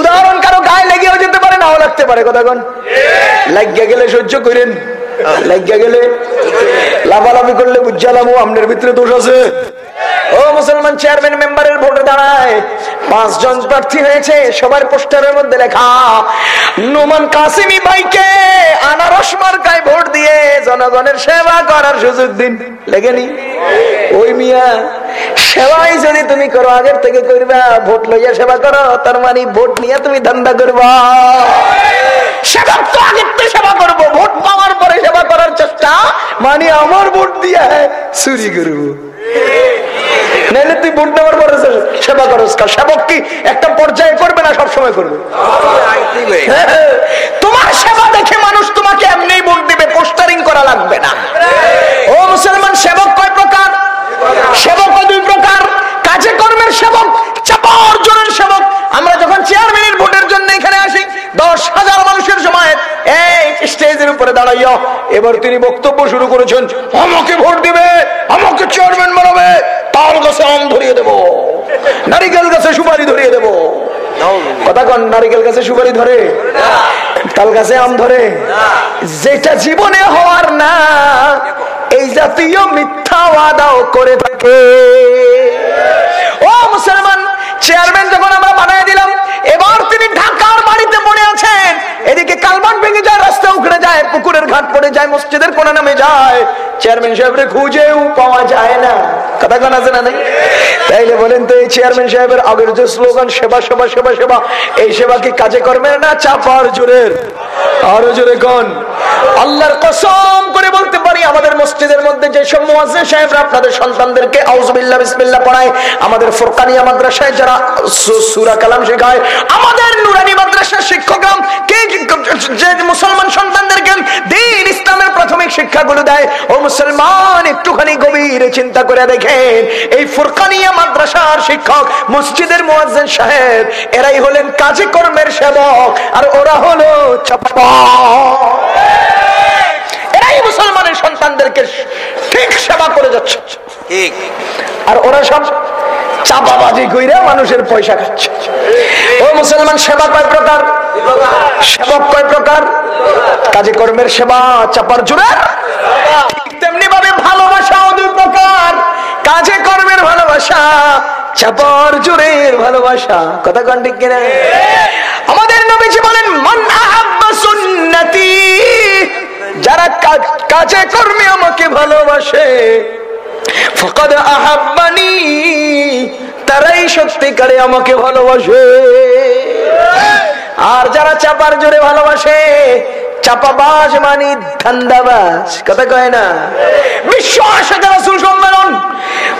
উদাহরণ কারও গায়ে লেগেও যেতে পারে, নাও লাগতে পারে কথাগণ লাগিয়া গেলে সহ্য করেন। লাগিয়া গেলে করলে বুঝালামো আপনার ভিতরে দোষ আছে। ও মুসলমান চেয়ারম্যান মেম্বারের ভোটে দাঁড়ায়। পাঁচজন প্রার্থী হয়েছে, সবার পোস্টারের মধ্যে লেখা কাসিমি ভাইকে আনারস মার্কায় ভোট দিয়ে জনগণের সেবা করার সুযোগ দিন। লেগেনি ওই মিয়া, সেবাই যদি তুমি করো, আগের থেকে করবা ভোট লইয়া সেবা করো, তার মানে ভোট নিয়ে তুমি ধান্দা করবা সেবা তো আগের থেকে সেবা করব ভোট পাওয়ার পরে সেবা করার চেষ্টা মানে আমার ভোট দিয়ে চুরি করব। তুই ভোট নেওয়ার পরে সেবা করস সেবক কি? একটা পর্যায়ে করবে না, সবসময় করবে। তোমার সেবা দেখে মানুষ তোমাকে এমনি ভোট দিবে, পোস্টারিং করা লাগবে না। ও মুসলমান, সেবক কয় প্রকার? সেবক দুই প্রকার। কাজে কর্মের সেবক চাপা অর্জনের সেবক। আমরা যখন চেয়ারম্যানের ভোটের জন্য এখানে আসি, দশ হাজার মানুষের সময় এই স্টেজের উপরে দাঁড়াইয়া এবার তিনি বক্তব্য শুরু করেছেন, আমাকে ভোট দিবে, আমাকে চেয়ারম্যান বানাবে, তাল গাছে আম ধরিয়ে দেবো, নারিকেল গাছে সুপারি ধরিয়ে দেব। কথা কন নারিকেল গাছে সুপারি ধরে? তাল গাছে আম ধরে? যেটা জীবনে হওয়ার না এই জাতীয় মিথ্যা ওয়াদাও করে থাকে। ও মুসলমান চেয়ারম্যান যখন আমরা বানাই দিলাম, এবার তিনি ঢাকার বাড়িতে মনে আছেন। এদিকে কালবান ভেঙে যায় রাস্তা উখড়ে যায়, পুকুরের ঘাট পড়ে যায়, মসজিদের কোনা নামে যায়। চেয়ারম্যান সাহেবের খুঁজেও পাওয়া যায় না। কথা বলেন তো এই চেয়ারম্যান সাহেবের আগের যে স্লোগান সেবা সেবা সেবা সেবা, এই সেবা কি কাজে কর্মের না চাপার জোরের? আরও জোরে কোন। আল্লাহর কসম করে বলতে পারি, আমাদের মসজিদের মধ্যে যে সব মুয়াজ্জিন সাহেবরা আপনাদের সন্তানদেরকে আউযুবিল্লাহ, বিসমিল্লাহ পড়ায়। আমাদের মাদ্রাসায় যারা সূরা কালাম শেখায়, আমাদের মাদ্রাসার কে যে মুসলমান সন্তানদেরকে ইসলামের প্রাথমিক শিক্ষাগুলো দেয়, ও মুসলমান, একটুখানি গভীরে চিন্তা করে দেখেন, এই ফুরকানিয়া মাদ্রাসার শিক্ষক, মসজিদের মুয়াজ্জিন সাহেব, এরাই হলেন কাজে কর্মের সেবক, আর ওরা হলো এরাই মুসলমানের সন্তানদেরকে ঠিক সেবা করে যাচ্ছে। ঠিক। আর ওরা সব চাপাবাজি কইরা মানুষের পয়সা খাচ্ছে। ও মুসলমান সেবা কয় প্রকার? সেবক কয় প্রকার? কাজে কর্মের সেবা চাপার জুড়ে? তেমনি ভাবে ভালোবাসাও দুই প্রকার। কাজে কর্মের ভালোবাসা চাপার জোরের ভালোবাসা। কথা কন ঠিক কিনা? আমাদের নবীজি বলেন মন সুন্নতি যারা কাজে কর্মে আমাকে ভালোবাসে। ফকদ আহাব্বানি, তারাই সত্যিকারে আমাকে ভালোবাসে। আর যারা চাপার জোরে ভালোবাসে, চাপাবাজ মানি ধান্দাবাজ। কথা কয় না? বিশ্ব আশাতে রাসূল সম্মেলন।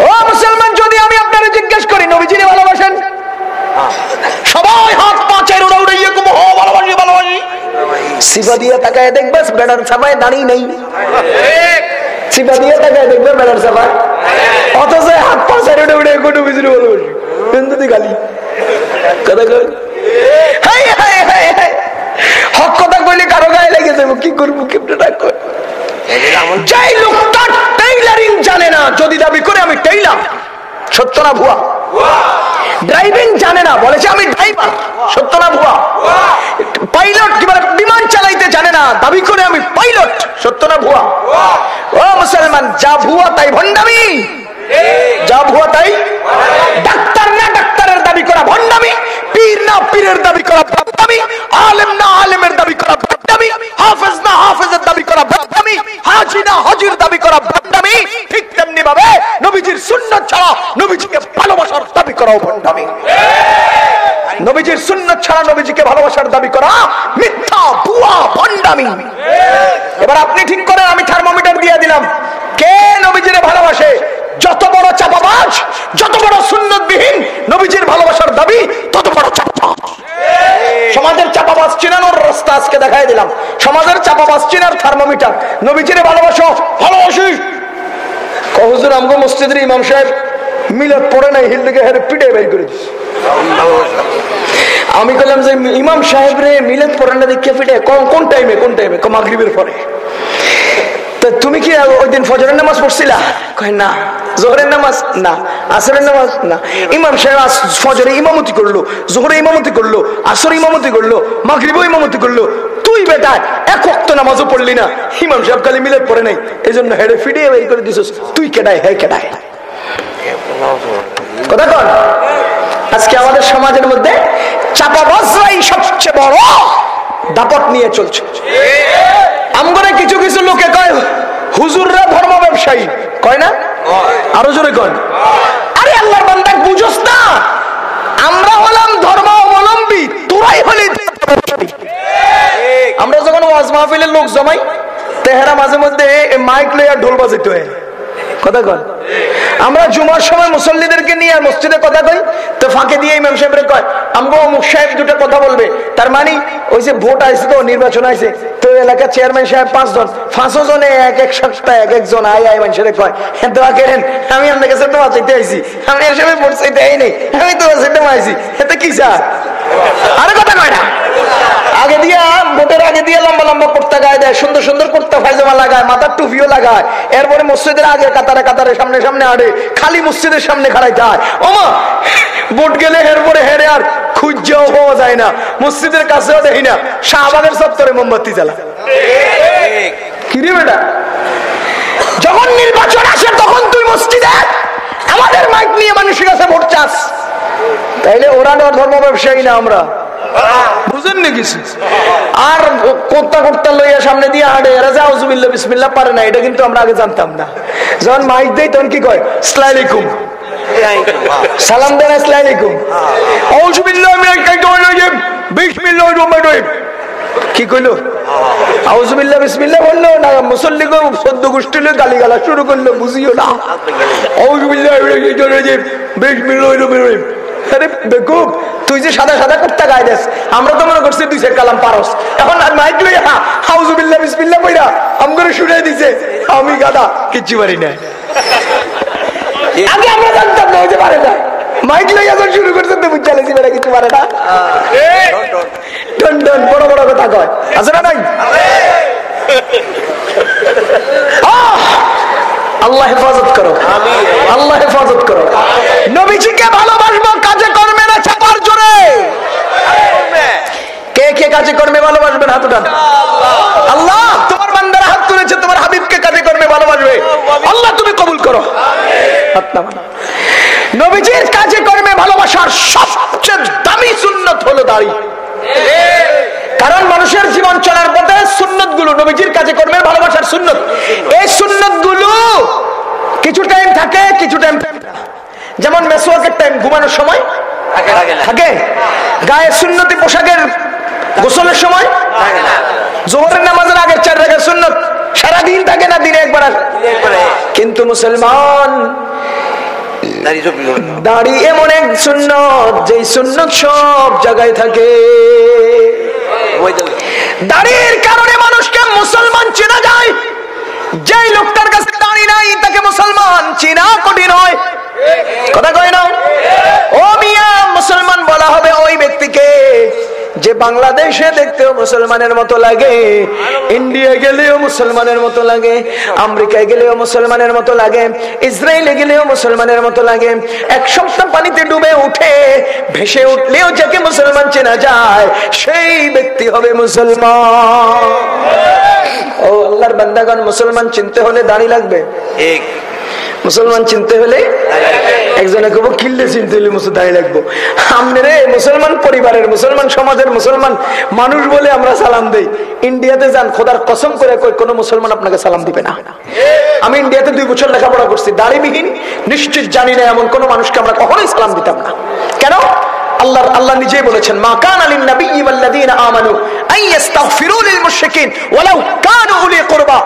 ও মুসলমান, যদি আমি আপনারা জিজ্ঞেস করি, নবীজিরে ভালোবাসেন? সবাই হাত পাঁচের উড়ে উড়ে ইয়ে ভালোবাসি ভালোবাসি দিয়ে তাকায় দেখবে বেড়ার সামায় দাঁড়িয়ে নেই। সিফা দিয়ে তাকায় দেখবে বেড়ার সামায় অথচ হাত পাঁচের উড়ে উড়ে কোনো বিজুরি ভালোবাসি কিন্তু গালি। কথা হক কথা কারও গায়ে লেগে যাব। কি করব? কেমনে যাই টেইলারিং জানে না। যদি দাবি করে আমি টেইলার সত্য না ভুয়া। ড্রাইভিং জানে না, বলেছে আমি ড্রাইভার সত্য না ভুয়া? পাইলট কি বলে? বিমান চালাইতে জানে না, দাবি করে আমি পাইলট সত্য না ভুয়া? ও মুসলমান, যা ভুয়া তাই ভণ্ডামি। যা ভুয়া তাই ডাক্তার। দাবি করা ভণ্ডামি, পীর না পীরের দাবি করা ভণ্ডামি, আলেম না আলেমের দাবি করা ভণ্ডামি, হাফেজ না হাফেজের দাবি করা ভণ্ডামি, হাজি না হাজির দাবি করা ভণ্ডামি, ঠিক তেমনি ভাবে নবীজির সুন্নাত ছাড়া নবীজিকে ভালোবাসার দাবি করাও ভণ্ডামি। নবীজির সুন্নাত ছাড়া নবীজিকে ভালোবাসার দাবি করা মিথ্যা, ভুয়া, ভণ্ডামি। এবার আপনি ঠিক করেন, আমি থার্মোমিটার দিয়ে দিলাম। কে নবীজিরে ভালোবাসে? যত বড় চাপাবাজ যত বড় সুন্নতবিহীন নবীজির ভালোবাসার দাবি তত বড় চাপাবাজ। সমাজের চাপাবাজ চিনানোর রাস্তা আজকে দেখাই দিলাম। সমাজের চাপাবাজ চিনার থার্মোমিটার। নবীজিরে ভালোবাসো ভালোবাসি। কহজুর আমগো মসজিদের ইমাম সাহেব মিলাদ পড়ে নাই হিল থেকে হেরে পিটে বের করে দিস আমি বললাম যে ইমাম সাহেব রে মিলাদ পড়ে না দেখে পিটে কোন কোন টাইমে কোন টাইমে মাগরিবের পরে। তা তুমি কি ওই দিন ফজরের নামাজ পড়ছিলা? কয় না। জোহরের নামাজ? না। আসরের নামাজ? না। ইমাম সাহেব ফজরে ইমামতি করল জোহরে ইমামতি করল আসরে ইমামতি করল মাগরিবও ইমামতি করল। তুই বেটা এক ওয়াক্ত নামাজও পড়লি না। ইমাম সাহেব খালি মিলে পড়ে নাই। এই জন্য হেডে ফিডিয়ে বের করে দিছিস। তুই কেডায় হে কেডায়? কথা কন। আজকে আমাদের সমাজের মধ্যে চাপাবাজরাই সবচেয়ে বড় দাপট নিয়ে চলছে। আমরা কিছু কিছু লোকে কয়, হুজুররা ধর্ম ব্যবসায়ী। কয় না? আরও জোরে কয়। আরে আল্লাহর বান্দা বুঝোস না আমরা হলাম ধর্ম অবলম্বী, তোরাই হলি আমরা যখন ওয়াজ মাহফিলের লোক জমাই, তেহারা মাঝে মধ্যে মাইক লইয়া ঢোল বাজাইতে হয়। কথা কন। আমরা জুমার সময় মুসল্লিদেরকে নিয়ে মসজিদে কথা কই, তো ফাঁকে দিয়ে ইমাম সাহেবের কয়, আমগো অমুক সাহেব দুটো কথা বলবে। তার মানে ওই যে ভোট আইছে তো, নির্বাচন আইছে, তো এলাকার চেয়ারম্যান সাহেব পাঁচজন পাঁচশো জনে এক এক সপ্তাহ এক একজন আয় আয় মানুষের কয় হ্যাঁ দোয়া করেন, আমি আপনার কাছে দোয়া চাইতে আইছি। আমি এর সময় ভোট চাইতে আই নাই আমি দোয়া চাইতে আইছি। এতে কি চা আরে কথা কয় না। আগে দিয়া, ভোটের আগে দিয়ে লম্বা লম্বা কুর্তা গায়ে দেয়, সুন্দর সুন্দর ফাইজামা লাগায়, মাথার টুপিও লাগায়। এরপরে মসজিদের আগে কাতারে কাতারে সামনে সামনে আড়ে, খালি মসজিদের সামনে খাড়াই যায়। ওমা ভোট গেলে এরপরে হেরে আর খুঁজাও পাওয়া যায় না। মসজিদের কাছেও দেখি না। শাহবাগের সপ্তরে মোমবাতি জ্বালা। কিরে বেটা? যখন নির্বাচন আসে, তখন তুই মসজিদে আমাদের মাইক নিয়ে মানুষের কাছে ভোট চাস। তাইলে ওরা ধর্ম ব্যবসায়ী না আমরা। বুঝেন আর কোত্তা কোত্তা লইয়া সামনে দিয়ে হাঁটে, এরা যা উজুবিল্লা বিসমিল্লা পারে না, এটা কিন্তু আমরা আগে জানতাম না। যখন মাইক দেয়, তখন কি কয়? সালাইকুম সালাম দেন কি কইলো? আউজুবিল্লাহ বিসমিল্লাহ বলল না, মুসল্লি গো, সদ্য গোষ্ঠী গালি গালা শুরু করল, বুঝিও না। আউজুবিল্লাহ রহিম। আরে বেকুব, তুই যে সাদা সাদা কুর্তা গায়ে দেস, আমরা তো মনে করছি দুই সেট কালাম পারস। এখন মাইক লই হাউজুবিল্লাহ, বিসমিল্লাহ কইরা আম করে শুনে দিছে, আমি গাদা, কিচ্ছু পারি না আগে আমরা জানতাম না হইতে পারে না। মাইক লই এখন শুরু করছে, তো বুঝ চালাইছি বেটা কিছু পারে না। টন টন বড় বড় কথা কয়। আছে না নাই? আহ! আল্লাহ হেফাজত করো। আল্লাহ হেফাজত করো। নবীজিকে ভালোবাসবো কাজে কর্মে না চাপার জোরে। কে কে কাজে কর্মে ভালোবাসবেন? হাত উঠান। আল্লাহ। তোমার বান্দারা হাত তুলেছে তোমার হাবিবকে কাজে কর্মে ভালোবাসবে। আল্লাহ। তুমি কবুল করো। নবীজির কাজে কর্মে ভালোবাসার সবচেয়ে দামি সুন্নত হলো দাড়ি। কারণ মানুষের জীবন চলার পথে সুন্নতগুলো নবীজির কাজে কর্মে ভালোবাসার সুন্নত। এই সুন্নতগুলো কিছু টাইম থাকে কিছু টাইম যেমন মেসোয়াকের টাইম ঘুমানোর সময় থাকে গায়ে সুন্নতি পোশাকের গোসলের সময় জোহরের নামাজের আগে চার রেখে সুন্নত। সারাদিন থাকে না দিনে একবার কিন্তু মুসলমান দাড়ি এমন এক সুন্নত যেই সুন্নত সব জায়গায় থাকে। দাড়ির কারণে মানুষকে মুসলমান চেনা যায়। যেই লোকটার কাছে দাঁড়ি নাই, তাকে মুসলমান চেনা কঠিন হয়। কথা কয় না? ও মিয়া, মুসলমান বলা হবে ওই ব্যক্তিকে। যে বাংলাদেশে দেখতেও মুসলমানের মতো লাগে ইন্ডিয়া গেলেও মুসলমানের মতো লাগে, আমেরিকায় গেলেও মুসলমানের মতো লাগে, ইসরায়েলে গেলেও মুসলমানের মতো লাগে। এক সপ্তাহ পানিতে ডুবে উঠে, ভেসে উঠলেও যাকে মুসলমান চেনা যায়, সেই ব্যক্তি হবে মুসলমান। ও আল্লাহর বান্দাগণ, মুসলমান চিনতে হলে দাঁড়ি লাগবে। মুসলমান চিনতে হলে একজনে কব কিল্লে চিনতে হলে মুসল দাঁড়িয়ে লাগবো আমনে রে মুসলমান পরিবারের মুসলমান সমাজের মুসলমান মানুষ বলে আমরা সালাম দেই। ইন্ডিয়াতে যান, খোদার কসম করে কোনো মুসলমান আপনাকে সালাম দিবে না। আমি ইন্ডিয়াতে দুই বছর লেখাপড়া করছি, দাড়িবিহীন, নিশ্চিত জানি না এমন কোন মানুষকে আমরা কখনোই সালাম দিতাম না। কেন? আল্লাহ আল্লাহ নিজেই বলেছেন, মা কান আলিন নবী ওয়াল্লাযীনা আমানু আইয়াস্তাগফিরু লিল মুশরিকিন ওয়ালাউ কানু উলি কুরবা।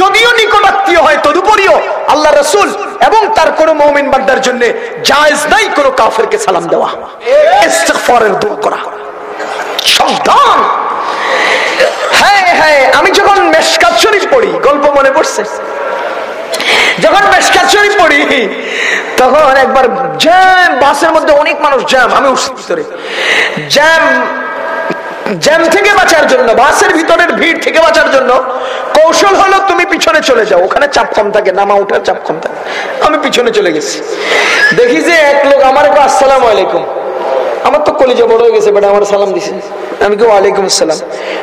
যদিও নিকটাত্মীয় হয়, তদুপরিও আল্লাহ রসুল এবং তার কোন মৌমিন বান্দার জন্য জায়েজ নাই কোন কাফেরকে সালাম দেওয়া। করা। হ্যাঁ হ্যাঁ আমি যখন মেশকাত শরীফ পড়ি, গল্প মনে পড়ছে। যখন মেশকাত শরীফ পড়ি, তখন একবার জ্যাম, বাসের মধ্যে অনেক মানুষ জ্যাম, আমি উঠছি ভিতরে। জ্যাম জ্যাম থেকে বাঁচার জন্য, বাসের ভিতরের ভিড় থেকে বাঁচার জন্য কৌশল হলো তুমি পিছনে চলে যাও, ওখানে চাপ কম থাকে, নামা উঠার চাপ কম থাকে। আমি পিছনে চলে গেছি। দেখি যে এক লোক আমার একটু আসসালাম আলাইকুম। আমার তো কলিজা বড় হয়ে গেছে, বেটা আমার সালাম দিছে। আমি কি ওয়ালাইকুম আসসালাম।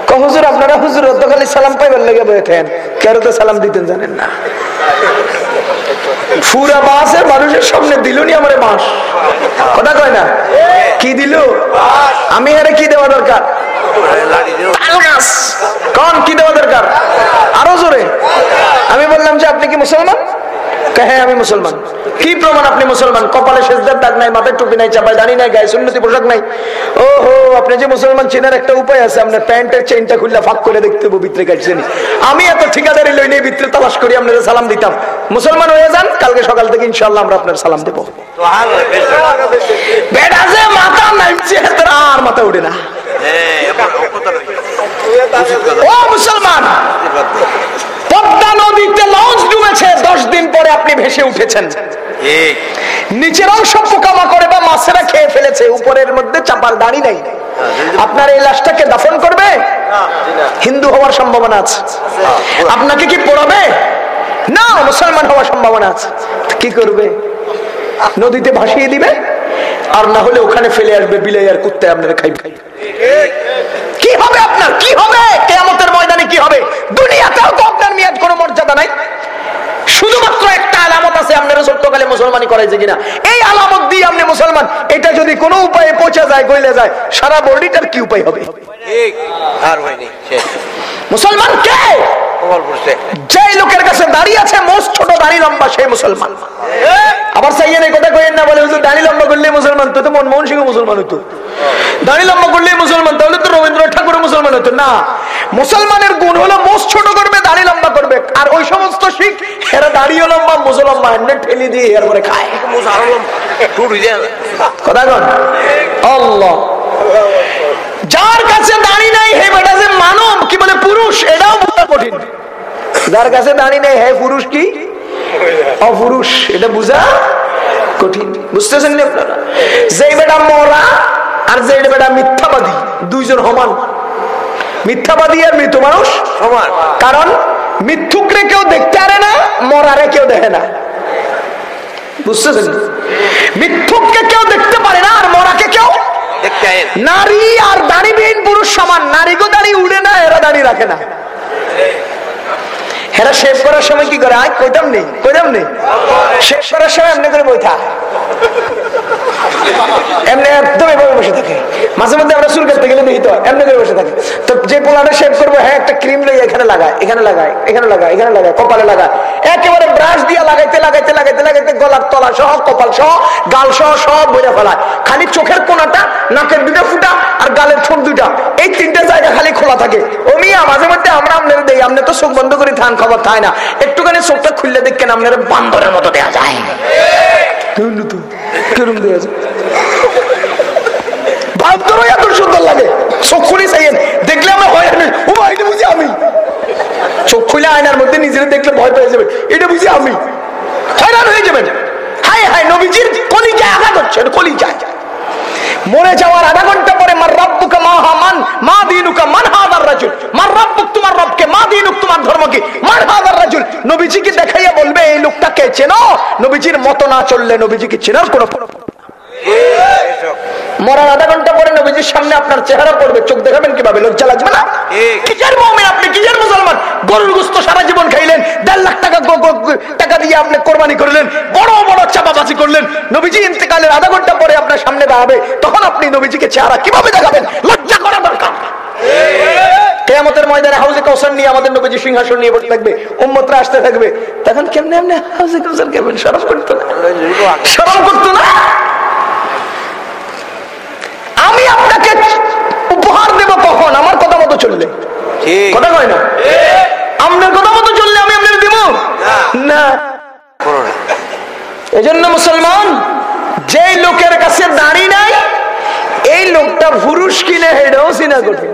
ক হুজুর, আপনারা হুজুর তো খালি সালাম পাইবার লেগে বয়ে থাকেন কেন তো সালাম দিতেন জানেন না। ফুরা বাসের মানুষের সামনে দিলনি আমার বাঁশ কথা কয় না? কি দিল? আমি আরে কি দেওয়া দরকার? কন কি দেওয়া দরকার? আরও জোরে। আমি বললাম যে আপনি কি মুসলমান? হ্যাঁ আমি মুসলমান। কি প্রমাণ আপনি মুসলমান? কপালে শেষদার দাগ নাই মাথায় টুপি নাই চাপায় দাঁড়ি নাই গায়ে সুন্নতি পোশাক নাই। ও হো আপনি যে মুসলমান চেনার একটা উপায় আছে আপনার প্যান্টের চেইনটা খুললে ফাঁক করে দেখতে হবে ভিতরে কাটছেন আমি এত ঠিকাদারি লই নিয়ে ভিতরে তালাশ করি আপনাদের সালাম দিতাম। মুসলমান হয়ে যান কালকে সকাল থেকে ইনশাল্লাহ আমরা আপনার সালাম দেবো। বেটা যে মাথা নামছে আর মাথা উঠে না। এবার কথা রয়েছে ও মুসলমান পদ্মা নদীতে লঞ্চ ডুবেছে দশ দিন পরে আপনি ভেসে উঠেছেন। নিচের অংশ বা মাছেরা খেয়ে ফেলেছে উপরের মধ্যে চাপার দাড়ি নাই। আপনার এই লাশটাকে দাফন করবে? হিন্দু হওয়ার সম্ভাবনা আছে। আপনাকে কি পড়াবে? না মুসলমান হওয়ার সম্ভাবনা আছে। কি করবে? নদীতে ভাসিয়ে দিবে? আর না হলে ওখানে ফেলে আসবে বিলাই আর কুত্তে আপনারা খাই খাই কি হবে আপনার? কি হবে? কেয়ামতের ময়দানে কি হবে? দুনিয়াতেও তো আপনার মেয়াদ কোনো মর্যাদা নাই। শুধুমাত্র একটা আলামত আছে আপনারা সত্যকালে মুসলমানি করাইছে কিনা। এই আলামত দিয়ে আপনি মুসলমান এটা যদি কোনো উপায়ে পৌঁছা যায় গইলে যায় সারা বডিটার কি উপায় হবে? আর মুসলমান কে? যে লোকের কাছে দাঁড়িয়ে আছে ছোট দাড়ি লম্বা সেই মুসলমান। আবার সাইয়েন এই কথা কইেন না বলে হুজুর দাড়ি লম্বা করলে মুসলমান তো তো মনমোহন সিংহ মুসলমান হতো। দাড়ি লম্বা করলে মুসলমান তাহলে তো রবীন্দ্রনাথ ঠাকুর মুসলমান হতো। না মুসলমানের গুণ হলো মোস্ট ছোট করবে দাড়ি লম্বা করবে। আর ওই সমস্ত শিখ এরা দাড়িও লম্বা মুসলম্বা এমনি ঠেলি দিয়ে এর করে খায়। মুসা কথা কন। আল্লাহ। যার কাছে দাড়ি নাই, হে বেটা যে মানব, কি বলে পুরুষ? এটাও বোঝা কঠিন। যার কাছে দাড়ি নেই, হে পুরুষ কি? অপুরুষ। এটা বুঝা কঠিন। বুঝতেছেন না আপনারা? যে বেটা মরা আর যে বেটা মিথ্যাবাদী, দুইজন সমান। মিথ্যাবাদী আর মৃত মানুষ সমান। কারণ মিথ্যুকরে কেউ দেখতে পারে না, মরারে কেউ দেখে না। বুঝতেছেন মিথ্যুককে কেউ দেখতে পারে না, আর মরাকে কেউ নারী আর দাড়িবিহীন পুরুষ সমান। নারীকে দাড়ি উড়ে না এরা দাড়ি রাখে না। এরা শেষ করার সময় কি করে? আয় কইতাম নেই? কইতাম নেই? শেষ করার সময় এমনি করে বইথা এমনি একদম এভাবে বসে থাকে। মাঝে মধ্যে আমরা চুল কাটতে গেলে দেখি তো এমনি করে বসে থাকে। তো যে পোলাটা শেভ করব হ্যাঁ একটা ক্রিম লই এখানে লাগায় এখানে লাগায় এখানে লাগায় এখানে লাগায়, কপালে লাগায়। একেবারে ব্রাশ দিয়ে লাগাইতে লাগাইতে লাগাইতে লাগাইতে গলার তলা সহ, কপাল সহ, গাল সহ, সব বইরা ফেলায়। খালি চোখের কোনাটা, নাকের দুটো ফুটা আর গালের ঠোঁট দুটা এই তিনটা জায়গা খালি খোলা থাকে। ও মিয়া, মাঝে মধ্যে আমরা আপনার দেই, আমনে তো চোখ বন্ধ করে, থান থায় না। একটুখানি চোখটা খুললে দেখেন আপনার বান্দরের মতো দেয়া যায়। কেরম যায়? এত সুন্দর লাগে। চাইয়েন দেখলে ভয় আমি ও এটা বুঝি আমি। চোখ খুলে আয়নার মধ্যে নিজের দেখলে ভয় পেয়ে যাবে। এটা বুঝি আমি। হয়রান হয়ে যাবেন। হাই হাই নবীজির কলিজায় আঘাত হচ্ছে। কলিজায়। মরে যাওয়ার আধা ঘণ্টা পরে, মার রব্বুকে মা মান, মা দিনুকা মান হাদার রাজুল, মার রব্বুক তোমার রবকে, মা দিনুক তোমার ধর্মকে, মান হাদার রাজুল। নবীজিকে দেখাইয়া বলবে, এই লোকটাকে চেনো। নবীজির মতো না চললে নবীজিকে চেনার কোনো মরার আধা ঘণ্টা পরে নবীজির সামনে আপনার চেহারা পড়বে চোখ দেখাবেন কীভাবে? লজ্জা লাগবে না। কিসের মমিন আপনি? কিসের মুসলমান? গরুর গুস্ত সারা জীবন খাইলেন দেড় লাখ টাকা টাকা দিয়ে আপনি কোরবানি করলেন বড় বড় চাপাবাজি করলেন। নবীজি ইন্তেকালের আধা ঘণ্টা পরে আপনার সামনে দাঁড়াবে তখন আপনি নবীজিকে চেহারা কীভাবে দেখাবেন? লজ্জা করা দরকার। কেয়ামতের ময়দানে হাউজে কৌশল নিয়ে আমাদের নবীজি সিংহাসন নিয়ে বসে থাকবে উম্মতরা আসতে থাকবে। তখন কেমনে এমনি হাউজে কৌশল কেমন সরম করতো না? সরম করতো না? আপনাকে উপহার দেব কখন? আমার কথা মতো চললে। কথা কয় না? আপনার কথা মতো চললে আমি আপনার দেব? না। এজন্য মুসলমান যে লোকের কাছে দাঁড়ি নাই এই লোকটা পুরুষ কিনে হেডেও সিনা কঠিন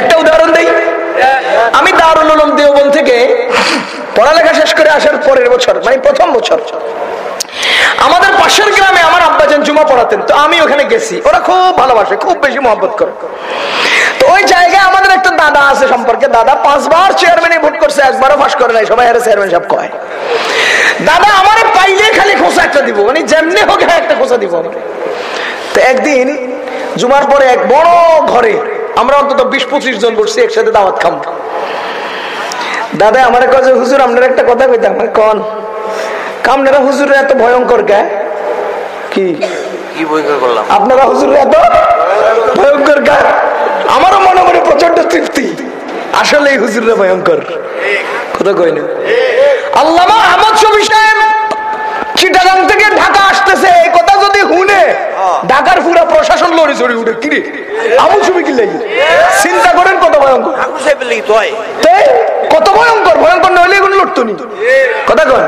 একটা উদাহরণ দেই। আমি দারুল উলুম দেওবন থেকে পড়ালেখা শেষ করে আসার পরের বছর মানে প্রথম বছর আমাদের পাশের গ্রামে আমার আব্বাজান জুমা পড়াতেন, তো আমি ওখানে গেছি। ওরা খুব ভালোবাসে, খুব বেশি মহব্বত করে। তো ওই জায়গায় আমাদের একটা দাদা আছে সম্পর্কে। দাদা পাঁচবার চেয়ারম্যানে ভোট করছে, একবারও ফাঁস করে নাই। সবাই আরে চেয়ারম্যান সব কয়। দাদা, আমার পাইলে খালি খোঁচা একটা দিব। মানে যেমনি হোক হ্যাঁ একটা খোঁচা দিব তো একদিন জুমার পরে এক বড় ঘরে আমরা অন্তত বিশ পঁচিশ জন বসছি, একসাথে দাওয়াত খাম দাদা আমার কাছে হুজুর, আপনার একটা কথা কইতাম কন? কামনারা হুজুর এত ভয়ঙ্কর কে? কি? আপনারা হুজুর এত ভয়ঙ্কর কে? আমারও মনে মনে প্রচণ্ড তৃপ্তি। আসলে এই হুজুররা ভয়ঙ্কর। কথা কই না আল্লামা আহমদ শফি সাহেব চিটাগাং থেকে ঢাকা আসতেছে এই কথা যদি হুনে ঢাকার পুরা প্রশাসন লড়ি চড়ি উঠে কিরে আমল ছবি কি লাগি। চিন্তা করেন কত ভয়ঙ্কর। হয়। কত ভয়ঙ্কর ভয়ঙ্কর নইলে এগুলো লড়তো নি। কথা কন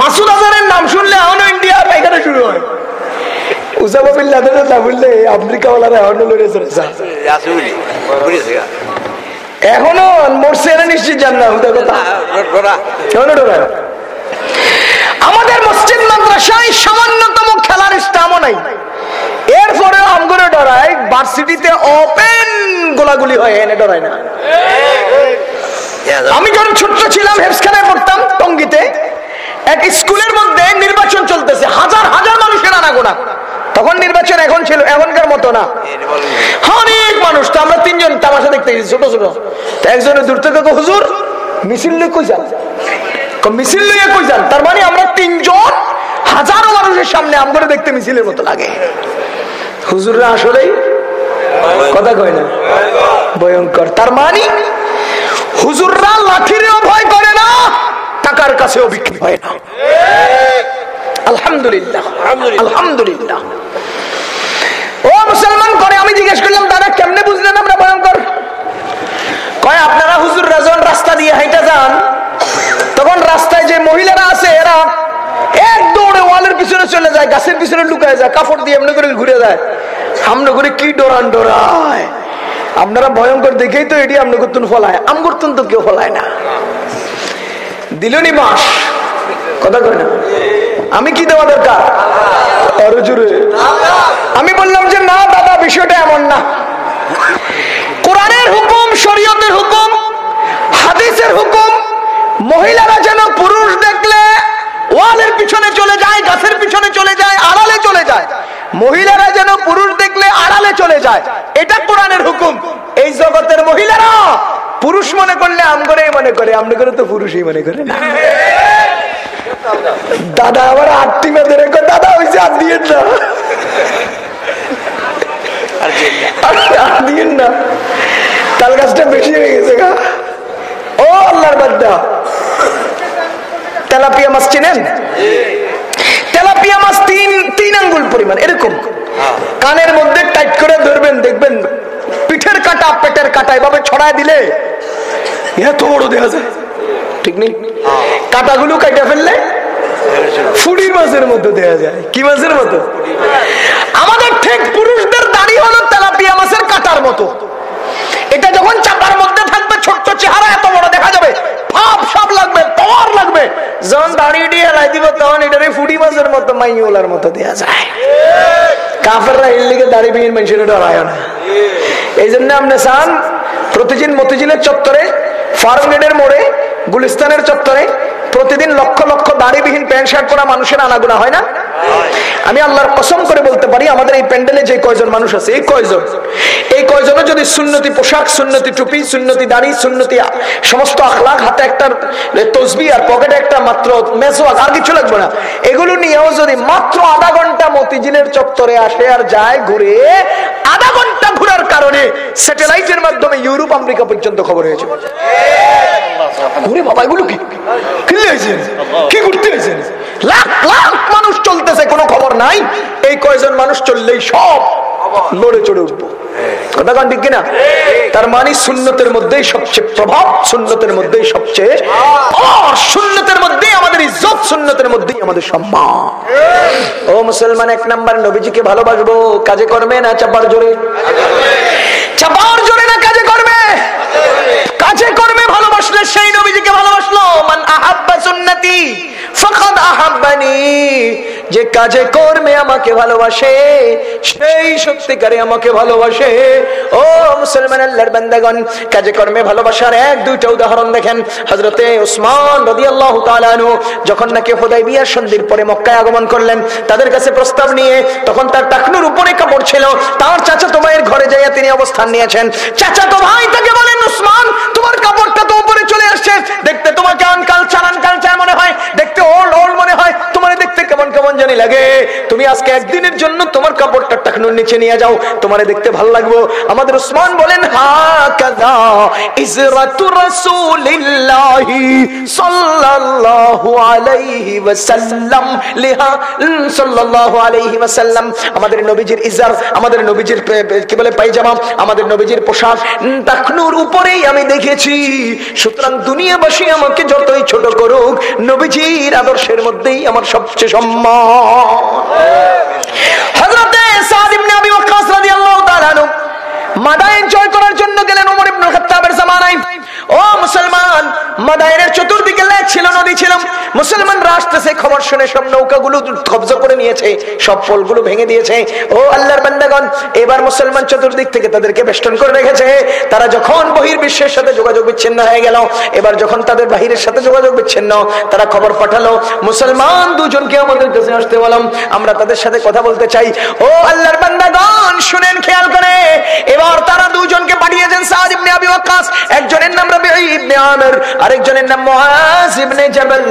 মাসুদ আজহারের নাম শুনলে এখনও ইন্ডিয়া পাইখানা শুরু হয়। উসামা বিন বললে এখনও লড়ে চলেছে। এখনও মরছে নিশ্চিত জান না কথা। এখনও ডরায় আমাদের মসজিদ মাদ্রাসায় সামান্যতম খেলার স্টামও নাই। এরপরে আমগরে ডরায়, ভার্সিটিতে ওপেন গোলাগুলি হয় এনে ডরায় না। আমি যখন ছোট্ট ছিলাম, হেফসখানায় পড়তাম, টঙ্গিতে, এক স্কুলের মধ্যে নির্বাচন চলতেছে, হাজার হাজার মানুষের আনাগোনা। তখন নির্বাচন এখন ছিল, এখনকার মতো না। অনেক মানুষ, তো আমরা তিনজন তামাশা দেখতে গেছি ছোট। ছোট একজনের দূর থেকে হুজুর, মিছিল কই মিছিল লইয়া কই যান? তার মানে আমরা তিনজন হাজারো মানুষের সামনে আম করে দেখতে মিছিলের মতো লাগে। হুজুররা আসলেই কথা কয় না? ভয়ঙ্কর। তার মানে হুজুররা লাঠিরও ভয় করে না টাকার কাছেও বিক্রি হয় না। আলহামদুলিল্লাহ আলহামদুলিল্লাহ। ও মুসলমান করে আমি জিজ্ঞেস করলাম দাদা কেমনে বুঝলেন আমরা ভয়ঙ্কর? কয় আপনারা হুজুর রাজন রাস্তা দিয়ে হাইটা যান তখন রাস্তায় যে মহিলারা আছে, এরা এক দৌড়ে ওয়ালের পিছনে চলে যায়, গাছের পিছনে লুকায় যায়, কাপড় দিয়ে এমনি করে ঘুরে যায়। আমরা করে কি ডরান ডোরায়? আপনারা ভয়ঙ্কর, দেখেই তো এটি আপনি করতুন ফলায়। আম করতুন তো কেউ ফলায় না। দিলনি মাস, কথা কয় না? আমি কি দেওয়া দরকার? আরও জোরে। আমি বললাম যে, না দাদা, বিষয়টা এমন না। কোরআনের হুকুম, শরীয়তের হুকুম, হাদিসের হুকুম মহিলারা যেন পুরুষ দেখলে ওয়ালের পিছনে চলে যায় গাছের পিছনে চলে যায় আড়ালে চলে যায়। মহিলারা যেন পুরুষ দেখলে আড়ালে চলে যায়। এটা কোরআনের হুকুম। এই জগতের মহিলারা পুরুষ মনে করলে আমগরে মনে করে আমনে করে তো পুরুষই মনে করে না। দাদা আবার আটটি মেয়েদের দাদা হয়েছে আর দিয়ে না। আর যে না। আর- আর দিয়েন না। তাল গাছটা বেশি হয়ে গেছে গা। ও আল্লাহর বাদ্দা তেলাপিয়া মাছ চিনেন? তেলাপিয়া মাছ তিন তিন আঙ্গুল পরিমাণ, এরকম। কানের মধ্যে টাইট করে ধরবেন, দেখবেন পিঠের কাটা, পেটের কাটা, এভাবে ছড়ায় দিলে এত বড় যায়। ঠিক নেই? কাটাগুলো কাটা ফেললে ফুড়ির মাছের যায়। কি মাছের মতো? আমাদের ঠিক পুরুষদের দাড়ি হলো তেলাপিয়া মাছের কাটার মতো। এটা যখন চাপার মধ্যে থাকবে ছোট্ট চেহারা এত বড় দেখা যাবে। ফাপ সাপ লাগবে, পাওয়ার লাগবে। যখন দাঁড়িয়ে দিয়ে লাই দিব, তখন এটারে ফুড়ি মাছের মতো মাইওলার মতো দেয়া যায়। কাফেররা এর লিগে দাঁড়িয়ে ভেঙে মানুষের ডরায় না। এই জন্য আপনি চান, প্রতিদিন মতিঝিলের চত্বরে ফার্ম গেটের মোড়ে, গুলিস্তানের চত্বরে প্রতিদিন লক্ষ লক্ষ দাড়িবিহীন প্যান্ট শার্ট পরা মানুষের আনাগুনা হয় না? আমি আল্লাহর কসম করে বলতে পারি, আমাদের এই প্যান্ডেলে যে কয়জন মানুষ আছে, এই কয়জন? এই কয়জনও যদি সুন্নতি পোশাক, সুন্নতি টুপি, সুন্নতি দাড়ি, সুন্নতি সমস্ত আখলাখ, হাতে একটা তসবি আর পকেটে একটা মাত্র মেসওয়াক, আর কিছু লাগবে না। এগুলো নিয়েও যদি মাত্র আধা ঘণ্টা মতিঝিলের চত্বরে আসে আর যায় ঘুরে, আধা ঘণ্টা ঘুরার কারণে স্যাটেলাইটের মাধ্যমে ইউরোপ, আমেরিকা পর্যন্ত খবর হয়েছে। ঘুরে বাবা, এগুলো কি? তার মানে সুন্নতের মধ্যেই সবচেয়ে প্রভাব, সুন্নতের মধ্যেই সবচেয়ে সুন্নতের মধ্যেই আমাদের ইজ্জত, সুন্নতের মধ্যেই আমাদের সম্মান। ও মুসলমান, এক নাম্বার নবীজিকে ভালোবাসবো। কাজে করবে না চাপার জোরে। চাপার জোরে না কাজে করবে কাজে কর্মে ভালোবাসলে সেই নবীজিকে ভালোবাসলো মান আহাব্বা সুন্নতি ফাকাদ আহাব্বানি। যে কাজে কর্মে আমাকে ভালোবাসে, সেই সত্যিকারে আমাকে ভালোবাসে। ও মুসলমান আল্লাহর বান্দাগণ, কাজে কর্মে ভালোবাসার এক, দুইটা উদাহরণ দেখেন। হজরতে উসমান রাদিয়াল্লাহু তাআলা আনহু যখন নাকি হুদাইবিয়ার সন্ধির পরে মক্কায় আগমন করলেন, তাদের কাছে প্রস্তাব নিয়ে তখন তার টাকনুর উপরে কাপড় ছিল। তার চাচাতো ভাইয়ের ঘরে যাইয়া তিনি অবস্থান নিয়েছেন। চাচাতো ভাই, তাকে বলেন, উসমান, তোমার কাপড়টা তো উপরে চলে আসছে। দেখতে তোমাকে আনকাল চালান কালচার মনে হয়। দেখতে ওল্ড ওল্ড মনে হয়। তোমার দেখতে কেমন কেমন জানি লাগে। তুমি আজকে একদিনের জন্য তোমার কাপড়টা টাকনুর নিচে নিয়ে যাও। তোমারে দেখতে ভালো লাগবো। আমাদের উসমান বলেন আমাদের নবীজির ইজার, আমাদের নবীজির কি বলে আমাদের নবীজির পোশাক টাকনুর উপরেই আমি দেখেছি। সুতরাং দুনিয়াবাসী আমাকে যতই ছোট করুক, নবীজির আদর্শের মধ্যেই আমার সবচেয়ে সম্মান। হযরতে সাদিম আবি ওয়াক্কাস রাদিয়াল্লাহু তাআলা মাদায়েন জয় করার জন্য গেলেন ওমর ইবনে খাত্তাবের জামানায়। ও মুসলমান মাদায়েনের চতুর্দিকে লেক ছিল, নদী ছিল। মুসলমানরা আসতেছে খবর শুনে সব নৌকাগুলো কবজা করে নিয়েছে, সব পোলগুলো ভেঙে দিয়েছে। ও আল্লাহর বান্দাগণ, এবার মুসলমান চতুর্দিক থেকে তাদেরকে বেষ্টন করে রেখেছে। তারা যখন বহির্বিশ্বের সাথে যোগাযোগ বিচ্ছিন্ন হয়ে গেল, এবার যখন তাদের বাহিরের সাথে যোগাযোগ বিচ্ছিন্ন, তারা খবর পাঠালো, মুসলমান দুজনকে আমাদের কাছে আসতে বললাম, আমরা তাদের সাথে কথা বলতে চাই। ও আল্লাহর বান্দাগণ, শুনেন, খেয়াল করে। এবার তারা দুজনকে পাঠিয়েছেন সাদ ইবনে আবি ওয়াক্কাস। একজনের নাম রাবিঈ ইবনে আমির, আরেকজনের নাম মুআজ ইবনে জাবাল।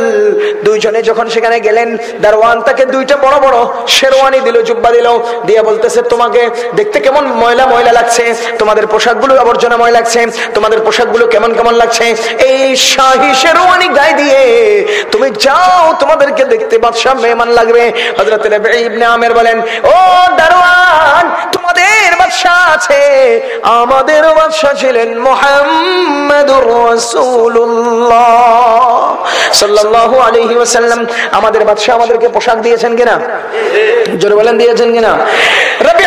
দুইজনে যখন সেখানে গেলেন দারওয়ান তাকে দুইটা বড় বড় শেরওয়ানি দিল, জুব্বা দিল, দিয়ে বলতেছে, তোমাকে দেখতে কেমন ময়লা ময়লা লাগছে? তোমাদের পোশাকগুলো আবর্জনা ময়লা লাগছে? তোমাদের পোশাকগুলো কেমন কেমন লাগছে? এই শাহী শেরওয়ানি গায়ে দিয়ে তুমি যাও, তোমাদেরকে দেখতে বাদশাহ মেহমান লাগবে। হযরত রাবিঈ ইবনে আমির বলেন, ও দারওয়ান তোমাদের বাদশাহ আছে। আমাদের বাদশাহ ছিলেন মোহাম্মদুর রাসূলুল্লাহ। সাল্লাল্লাহু আলাইহি ওয়াসাল্লাম। আমাদের বাদশাহ আমাদেরকে পোশাক দিয়েছেন কিনা? জোরে বলেন, দিয়েছেন কিনা? রাবিঈ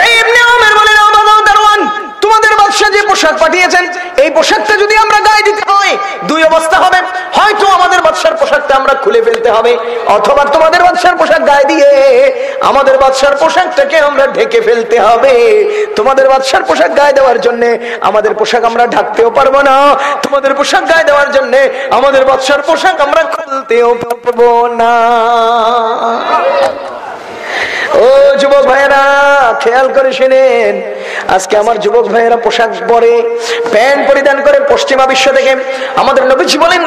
যে পোশাক পাঠিয়েছেন, এই পোশাকটা যদি আমরা গায়ে দিতে হয় দুই অবস্থা হবে। হয়তো আমাদের বাদশার পোশাকটা আমরা খুলে ফেলতে হবে, অথবা তোমাদের বাদশার পোশাক গায়ে দিয়ে আমাদের বাদশার পোশাকটাকে আমরা ঢেকে ফেলতে হবে। তোমাদের বাদশার পোশাক গায়ে দেওয়ার জন্য আমাদের পোশাক আমরা ঢাকতেও পারব না। তোমাদের পোশাক গায়ে দেওয়ার জন্য আমাদের বাদশার পোশাক আমরা খুলতেও পারব না। ও যুবক ভাইয়েরা, খেয়াল করে শুনেন আজকে আমার যুবক ভাইয়েরা পোশাক পরে, প্যান্ট পরিধান করে পশ্চিমা বিশ্ব থেকে আমাদের নবীজি বলেন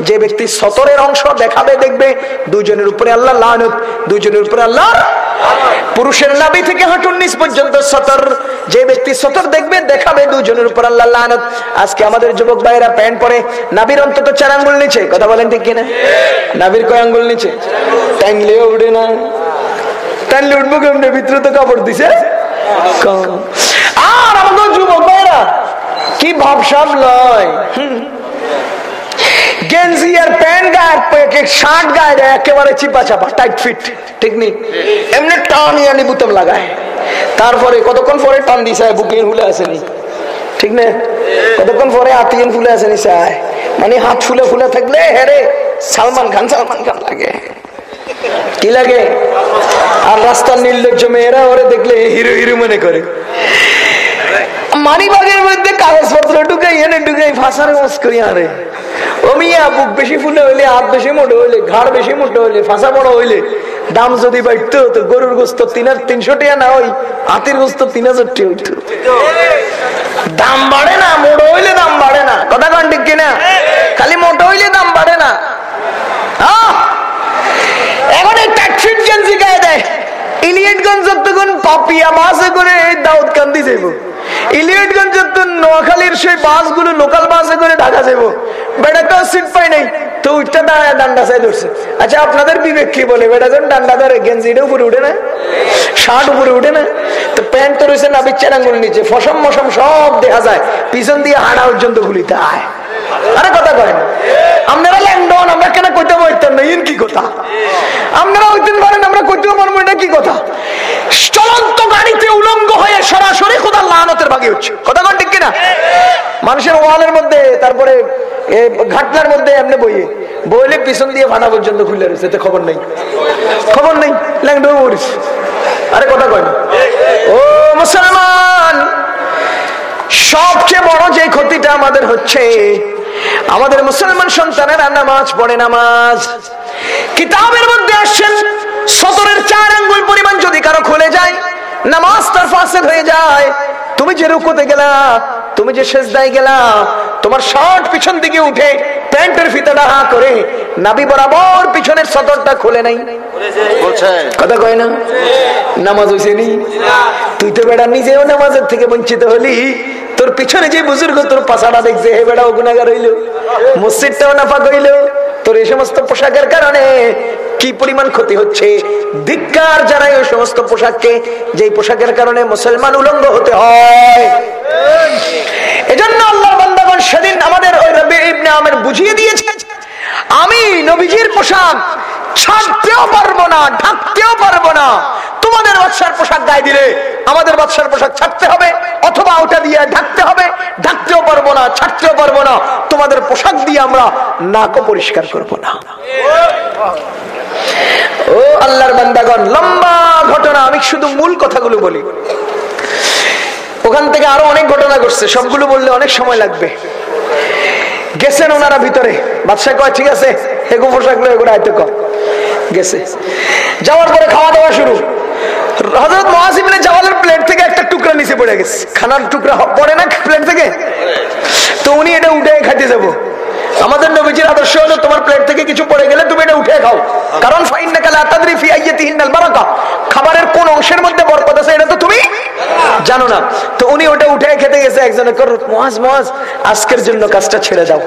যে ব্যক্তি সতরের অংশ দেখাবে, দেখবে দুজনের উপরে আল্লাহ লানত দুজনের উপরে আল্লাহ পুরুষের নাভি থেকে হাঁটুর নিচ পর্যন্ত সতর। যে ব্যক্তি সতর দেখবে, দেখাবে দুজনের উপর আল্লাহ লানত। আজকে আমাদের যুবক ভাইয়েরা প্যান্ট পরে, নাভির অন্তত চার আঙ্গুল নিচে। কথা বলেন ঠিক কিনা? নাভির কয় আঙ্গুল নিচে? টাইনলেও উঠে না। টাইনলে উঠবো কেমনে? ভিতরে তো কাপড় দিছে। আর আমাদের যুবক ভাইয়েরা, কি ভাবসাব লয়? শার্ট গায়ে চিপা চাপা টাইট ফিট এমনি টান ইয়ানি বুতম লাগায়। তারপরে কতক্ষণ পরে টান দিছে বুকে হুলে আসেনি। ঠিক না কতক্ষণ পরে আতিয়ান ফুলে আসেনি চায় মানে হাত ফুলে ফুলে থাকলে হেরে সালমান খান সালমান খান লাগে। কি লাগে? আর রাস্তার নির্লজ্জ মেয়েরা ওরে দেখলে হিরো হিরো মনে করে। মানিবাগের মধ্যে কাগজপত্র ঢুকাই, এনে ঢুকাই, ফাঁসার মস করি আরে। তো তিন তিনশো টাকা না হইতো। দাম বাড়ে না, মোটো হইলে দাম বাড়ে না। খালি মোটো হইলে দাম বাড়ে না! এখন এই ট্যাক্সিট গেঞ্জি গায়ে দেয় আচ্ছা আপনাদের বিবেক কি বলে? বেটা, যখন ডান্ডা ধরে, গেঞ্জিটা উপরে উঠে না? শার্ট উপরে উঠে না? তো প্যান্ট তো রয়েছে না বিচ্ছেন আঙ্গুল নিচে। ফসম মসম সব দেখা যায়। পিছন দিয়ে হাড়া পর্যন্ত গুলিতে আয়। আরে কথা কয় না। আপনারা ল্যান্ডন আমরা কেন কইতে পারতাম না? ইন কি কথা? আপনারা হইতেন পারেন আমরা কইতেও পারব এটা কি কথা? চলন্ত গাড়িতে উলঙ্গ হয়ে সরাসরি খোদা লানতের ভাগে হচ্ছে। কথা কন ঠিক কিনা? মানুষের ওয়ালের মধ্যে, তারপরে ঘাটনার মধ্যে এমনি বইয়ে। বইলে পিছন দিয়ে ভাড়া পর্যন্ত খুলে রয়েছে, এতে খবর নেই। খবর নেই ল্যাংডো মরিস আরে কথা কয় না। ও মুসলমান, সবচেয়ে বড় যে ক্ষতিটা আমাদের হচ্ছে আমাদের মুসলমান সন্তানেরা নামাজ পড়ে নামাজ। কিতাবের মধ্যে আসছেন সতরের চার আঙ্গুল পরিমাণ যদি কারও খুলে যায় নামাজ তার ফাসেদ হয়ে যায়। তুমি যে রুকুতে গেলা তুমি যে শেষদায় গেলা তোমার শার্ট পিছন দিকে উঠে প্যান্টের ফিতাটা হা করে নাবি বরাবর পিছনের সতরটা খুলে নাই। কথা কয় না? নামাজ হয়েছে নি? তুই তো বেড়া নিজেও নামাজের থেকে বঞ্চিত হলি। তোর পিছনে যে বুজুর্গ তোর পাশাটা দেখছে, হে বেড়া গুণাগার হইল। মসজিদটাও নাফাক হইল। তোর এই সমস্ত পোশাকের কারণে কি পরিমাণ ক্ষতি হচ্ছে? ধিক্কার জানাই ওই সমস্ত পোশাককে যে পোশাকের কারণে মুসলমান উলঙ্গ হতে হয়। এজন্য আল্লাহ বান্দাগণ সেদিন আমাদের ওই রবি ইবনে আমের বুঝিয়ে দিয়েছে আমি নবীজির পোশাক ছাড়তেও পারব না, ঢাকতেও পারব না। তোমাদের বাচ্চার পোশাক গায়ে দিলে আমাদের বাচ্চার পোশাক ছাড়তে হবে, অথবা ওটা দিয়ে ঢাকতে হবে। ঢাকতেও পারব না, ছাড়তেও পারব না। তোমাদের পোশাক দিয়ে আমরা নাকও পরিষ্কার করব না। ও আল্লাহর বান্দাগণ, লম্বা ঘটনা, আমি শুধু মূল কথাগুলো বলি। ওখান থেকে আরও অনেক ঘটনা ঘটছে, সবগুলো বললে অনেক সময় লাগবে। গেছেন ওনারা ভিতরে। বাদশাহ কয়, ঠিক আছে এগো পোশাক লো এগুলো আয়তো কর। গেছে। যাওয়ার পরে খাওয়া দাওয়া শুরু। প্লেট থেকে একটা নিচে খানার টুকরা তো উনি এটা উঠে আমাদের নবীজির আদর্শ হলো, তোমার প্লেট থেকে কিছু পড়ে গেলে তুমি এটা উঠে খাও। কারণ খাবারের কোন অংশের মধ্যে বরকত আছে এটা তো তুমি জানো না। তো উনি ওটা উঠে খেতে গেছে। একজনে মহাজ, আজকের জন্য কাজটা ছেড়ে দাও।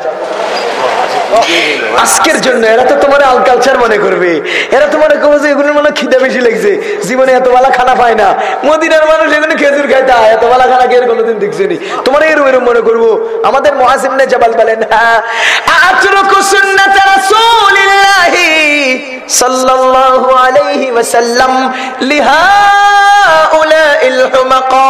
আজকের জন্য এরা তো তোমার আলকালচার মনে করবে। এরা তোমার করবে যে এগুলোর মনে খিদে বেশি লাগছে। জীবনে এত বেলা খানা পায় না। মদিনার মানুষ এখানে খেজুর খাইতে হয় এত বেলা খানা খেয়ে কোনোদিন দেখছে নি? তোমার এরম এরম মনে করব। আমাদের মহাসিমনে জবাল বলেন হ্যাঁ সাল্লাল্লাহু আলাইহি ওয়াসাল্লাম লিহাউলাইল হুমাকা।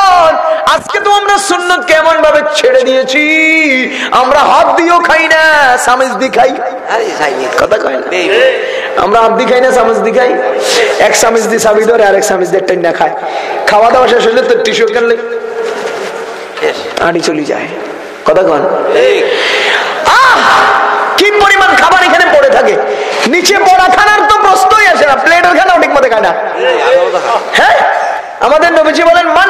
আজকে তো আমরা সুন্নত কেমন ভাবে ছেড়ে দিয়েছি? আমরা হাত দিয়েও খাই না সামিজ দি খাই। কথা কয় না। আমরা হাত দি খাই না চামচ দি খাই। এক চামচ দি ধরে আর এক চামচ দিয়ে টাইম না খায়। খাওয়া দাওয়া শেষ হলে তো আড়ি চলে যায়। কথা কন কি পরিমাণ খাবার এখানে পড়ে থাকে? নিচে পড়া খানার তো প্রশ্নই আসে না প্লেটের খানাও ঠিক মতো খায় না। হ্যাঁ? আমাদের নবীজি বলেন মান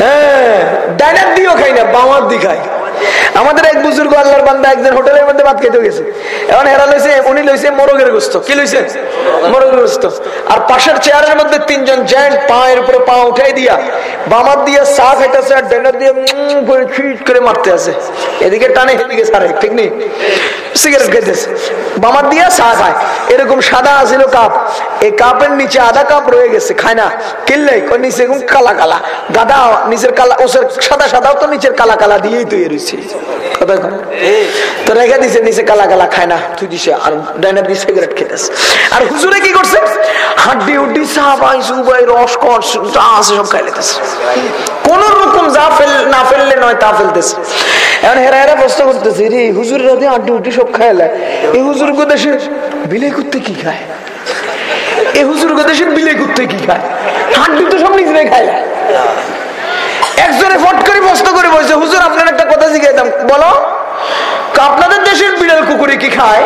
হ্যাঁ ডাইনার দিয়েও খাই না বামার দি খাই। আমাদের এক বুজুর্গ আল্লাহর বান্দা একজন হোটেলের মধ্যে ভাত খেতে গেছে। এখন হেরা লইছে, উনি লইছে মোরগের গোস্ত। কি লইছে? মোরগের গোস্ত। আর পাশের চেয়ারের মধ্যে তিনজন জেন্ট পায়ের উপরে পা উঠাই দিয়া বামার দিয়ে চা খাইতেছে আর ডাইনার দিয়ে করে ফিট করে মারতে আছে। এদিকে টানে, এদিকে সারে, ঠিক নেই? সিগারেট খাইতেছে। বামার দিয়ে চা খায়। এরকম সাদা আছিল কাপ। এই কাপের নিচে আধা কাপ রয়ে গেছে, খায় না। কিনলে নিচে কালা কালা। গাদা, নিচের কালা, ওসের সাদা সাদাও তো নিচের কালা কালা দিয়েই তৈরি দিছে। নিচে কালা কালা খায় না তুই দিছে আর ডাইনার দিয়ে সিগারেট আর হুজুরে কি করছে? হাড্ডি রস কর যা আছে সব খাই লেতেছে। কোন রকম যা ফেল, না ফেললে নয়, তা ফেলতেছে। এখন হেরা হেরা প্রশ্ন করতেছে, রে হুজুর রাতে আড্ডি উড্ডি সব খায় এই হুজুর গো বিলে করতে কি খায়? এই হুজুর গো বিলে করতে কি খায়? হাড্ডি তো সব নিজে খায় একজনে ফট করে প্রশ্ন করে বলছে হুজুর আপনার একটা কথা জিজ্ঞাসা বলো আপনাদের দেশের বিড়াল কুকুরে কি খায়?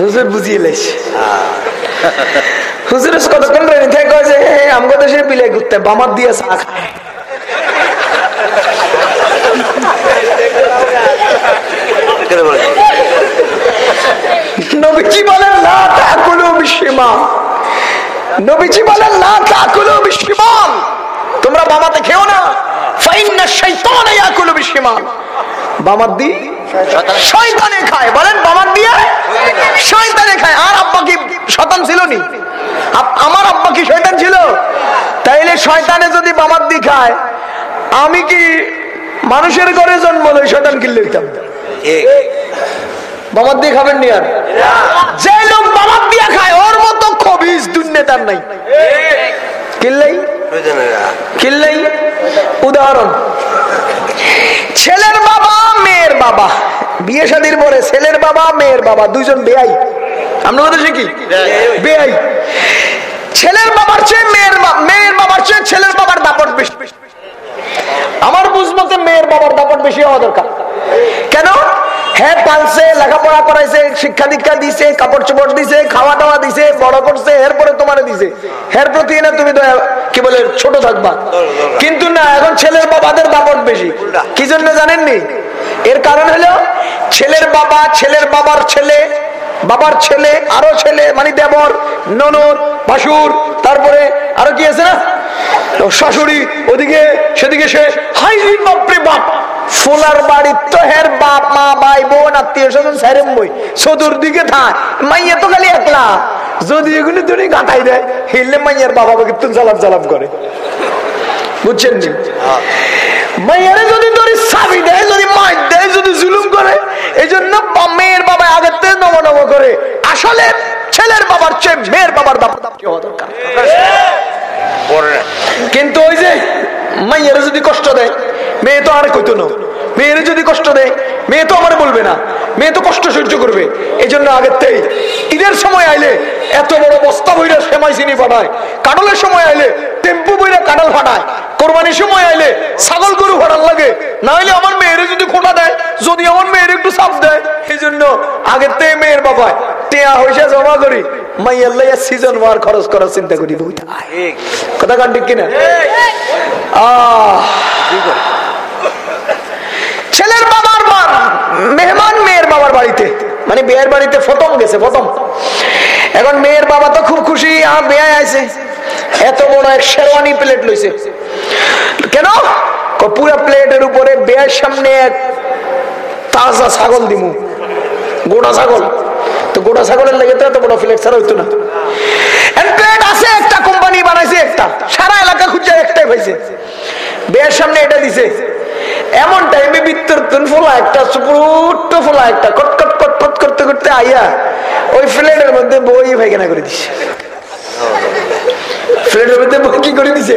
হুজুর বুঝিয়ে লেছে হুজুর কতক্ষণ রেডি থেকে কয় যে "হে, আমগো দেশে ঘুরতে বামার দিয়ে চা খায়। নবীজি বলেন লা তাকুলু বিশিমা নবীজি বলেন লা তাকুলু বিশিমাল তোমরা বামাতে খেও না। বামার শয়তানে খায়। বলেন বামার শয়তানে খায়। আর কি শতান আমার কি শয়তান ছিল? তাইলে শয়তানে যদি বামার দি খায়, আমি কি মানুষের ঘরে জন্ম লই শয়তান কিনলে ঠিক বাবার দিয়ে খাবেন নি আর? যে লোক বাবার দিয়ে খায়, ওর মতো খবিস দুর্নেতার নাই। প্রয়োজন উদাহরণ। ছেলের বাবা, মেয়ের বাবা। বিয়ে শাদির পরে ছেলের বাবা, মেয়ের বাবা, দুইজন বেয়াই আমরা ওদের কি বেআই। ছেলের বাবার চেয়ে মেয়ের মেয়ের বাবার চেয়ে ছেলের বাবার দাপট বেশি। আমার বুঝ মতে মেয়ের বাবার দাপট বেশি হওয়া দরকার। কেন? হ্যাঁ পালছে, লেখাপড়া করাইছে, শিক্ষা দীক্ষা দিছে, কাপড় চোপড় দিছে, খাওয়া দাওয়া দিছে, বড় করছে, এরপরে তোমার দিছে। এর প্রতি না তুমি দয়া- কি বলে, ছোট থাকবা। কিন্তু না, এখন ছেলের বাবাদের দাপট বেশি। কি জন্য জানেননি? এর কারণ হলো, ছেলের বাবা, ছেলের বাবার ছেলে বাবার ছেলে, আরও ছেলে মানে দেবর, ননদ, ভাসুর, তারপরে আরও কি আছে না? শাশুড়ি, ওদিকে, সেদিকে সে, হাই বাপরে বাপ! ফোলার বাড়ির তো হের বাপ মা ভাই বোন আত্মীয় স্বজন স্যারেম বই চতুর দিকে থাক মাইয়া তো খালি একলা। যদি এগুলি তুমি গাঁথাই দেয় হিললে মাইয়ার বাবা কিন্তু জ্বালাপ জ্বালাপ করে। বুঝছেন মাইয়ারে যদি ধরে চাবি দেয় যদি মার দেয় যদি জুলুম করে এই জন্য বা- মেয়ের বাবা আগের থেকে নম নম করে। আসলে ছেলের বাবার চেয়ে মেয়ের বাবার দাম দাম হওয়া দরকার? কিন্তু ওই যে মাইয়ারে যদি কষ্ট দেয় মেয়ে তো আর কইতো না। মেয়েরে যদি কষ্ট দেয় মেয়ে তো আমার বলবে না। মেয়ে তো কষ্ট সহ্য করবে। এই জন্য আগের ঈদের সময় আইলে এত বড় বস্তা বইরা সেমাই চিনি ফাটায়। কাডলের সময় আইলে টেম্পু বইরা কাডল ফাটায়। কোরবানির সময় আইলে ছাগল গরু ফাটার লাগে। না হলে আমার মেয়েরে যদি খোটা দেয় যদি আমার মেয়ের একটু সাপ দেয় এই জন্য আগের থেকে মেয়ের বাবা টেয়া হইসা জমা করি। মাইয়ার লাইয়া সিজন ওয়ার খরচ করার চিন্তা করি বইটা কথা কান ঠিক কিনা? আহ, ছেলের বাবার মেহমান মেয়ের বাবার বাড়িতে। মানে বিয়ের বাড়িতে প্রথম গেছে, প্রথম। এখন মেয়ের বাবা তো খুব খুশি আর বেয়ায় আছে এত বড় এক শেরওয়ানি প্লেট লইছে। কেন? পুরা প্লেটের উপরে বেয়ের সামনে এক তাজা ছাগল দিমু। গোটা ছাগল। তো গোটা ছাগলের লেগে তো এত বড় প্লেট ছাড়া হইতো না। plate আছে, একটা কোম্পানি বানাইছে, একটা। সারা এলাকা খুঁজে একটাই পাইছে। বেয়ের সামনে এটা দিছে। এমন টাইমে বিত্তর তুন ফোলা একটা ছোট্ট ফোলা একটা। কটকট কটকট করতে করতে আইয়া ওই ফ্লেটের মধ্যে বই ভাইখানা করে দিছে। প্লেটের মধ্যে কি করে দিছে?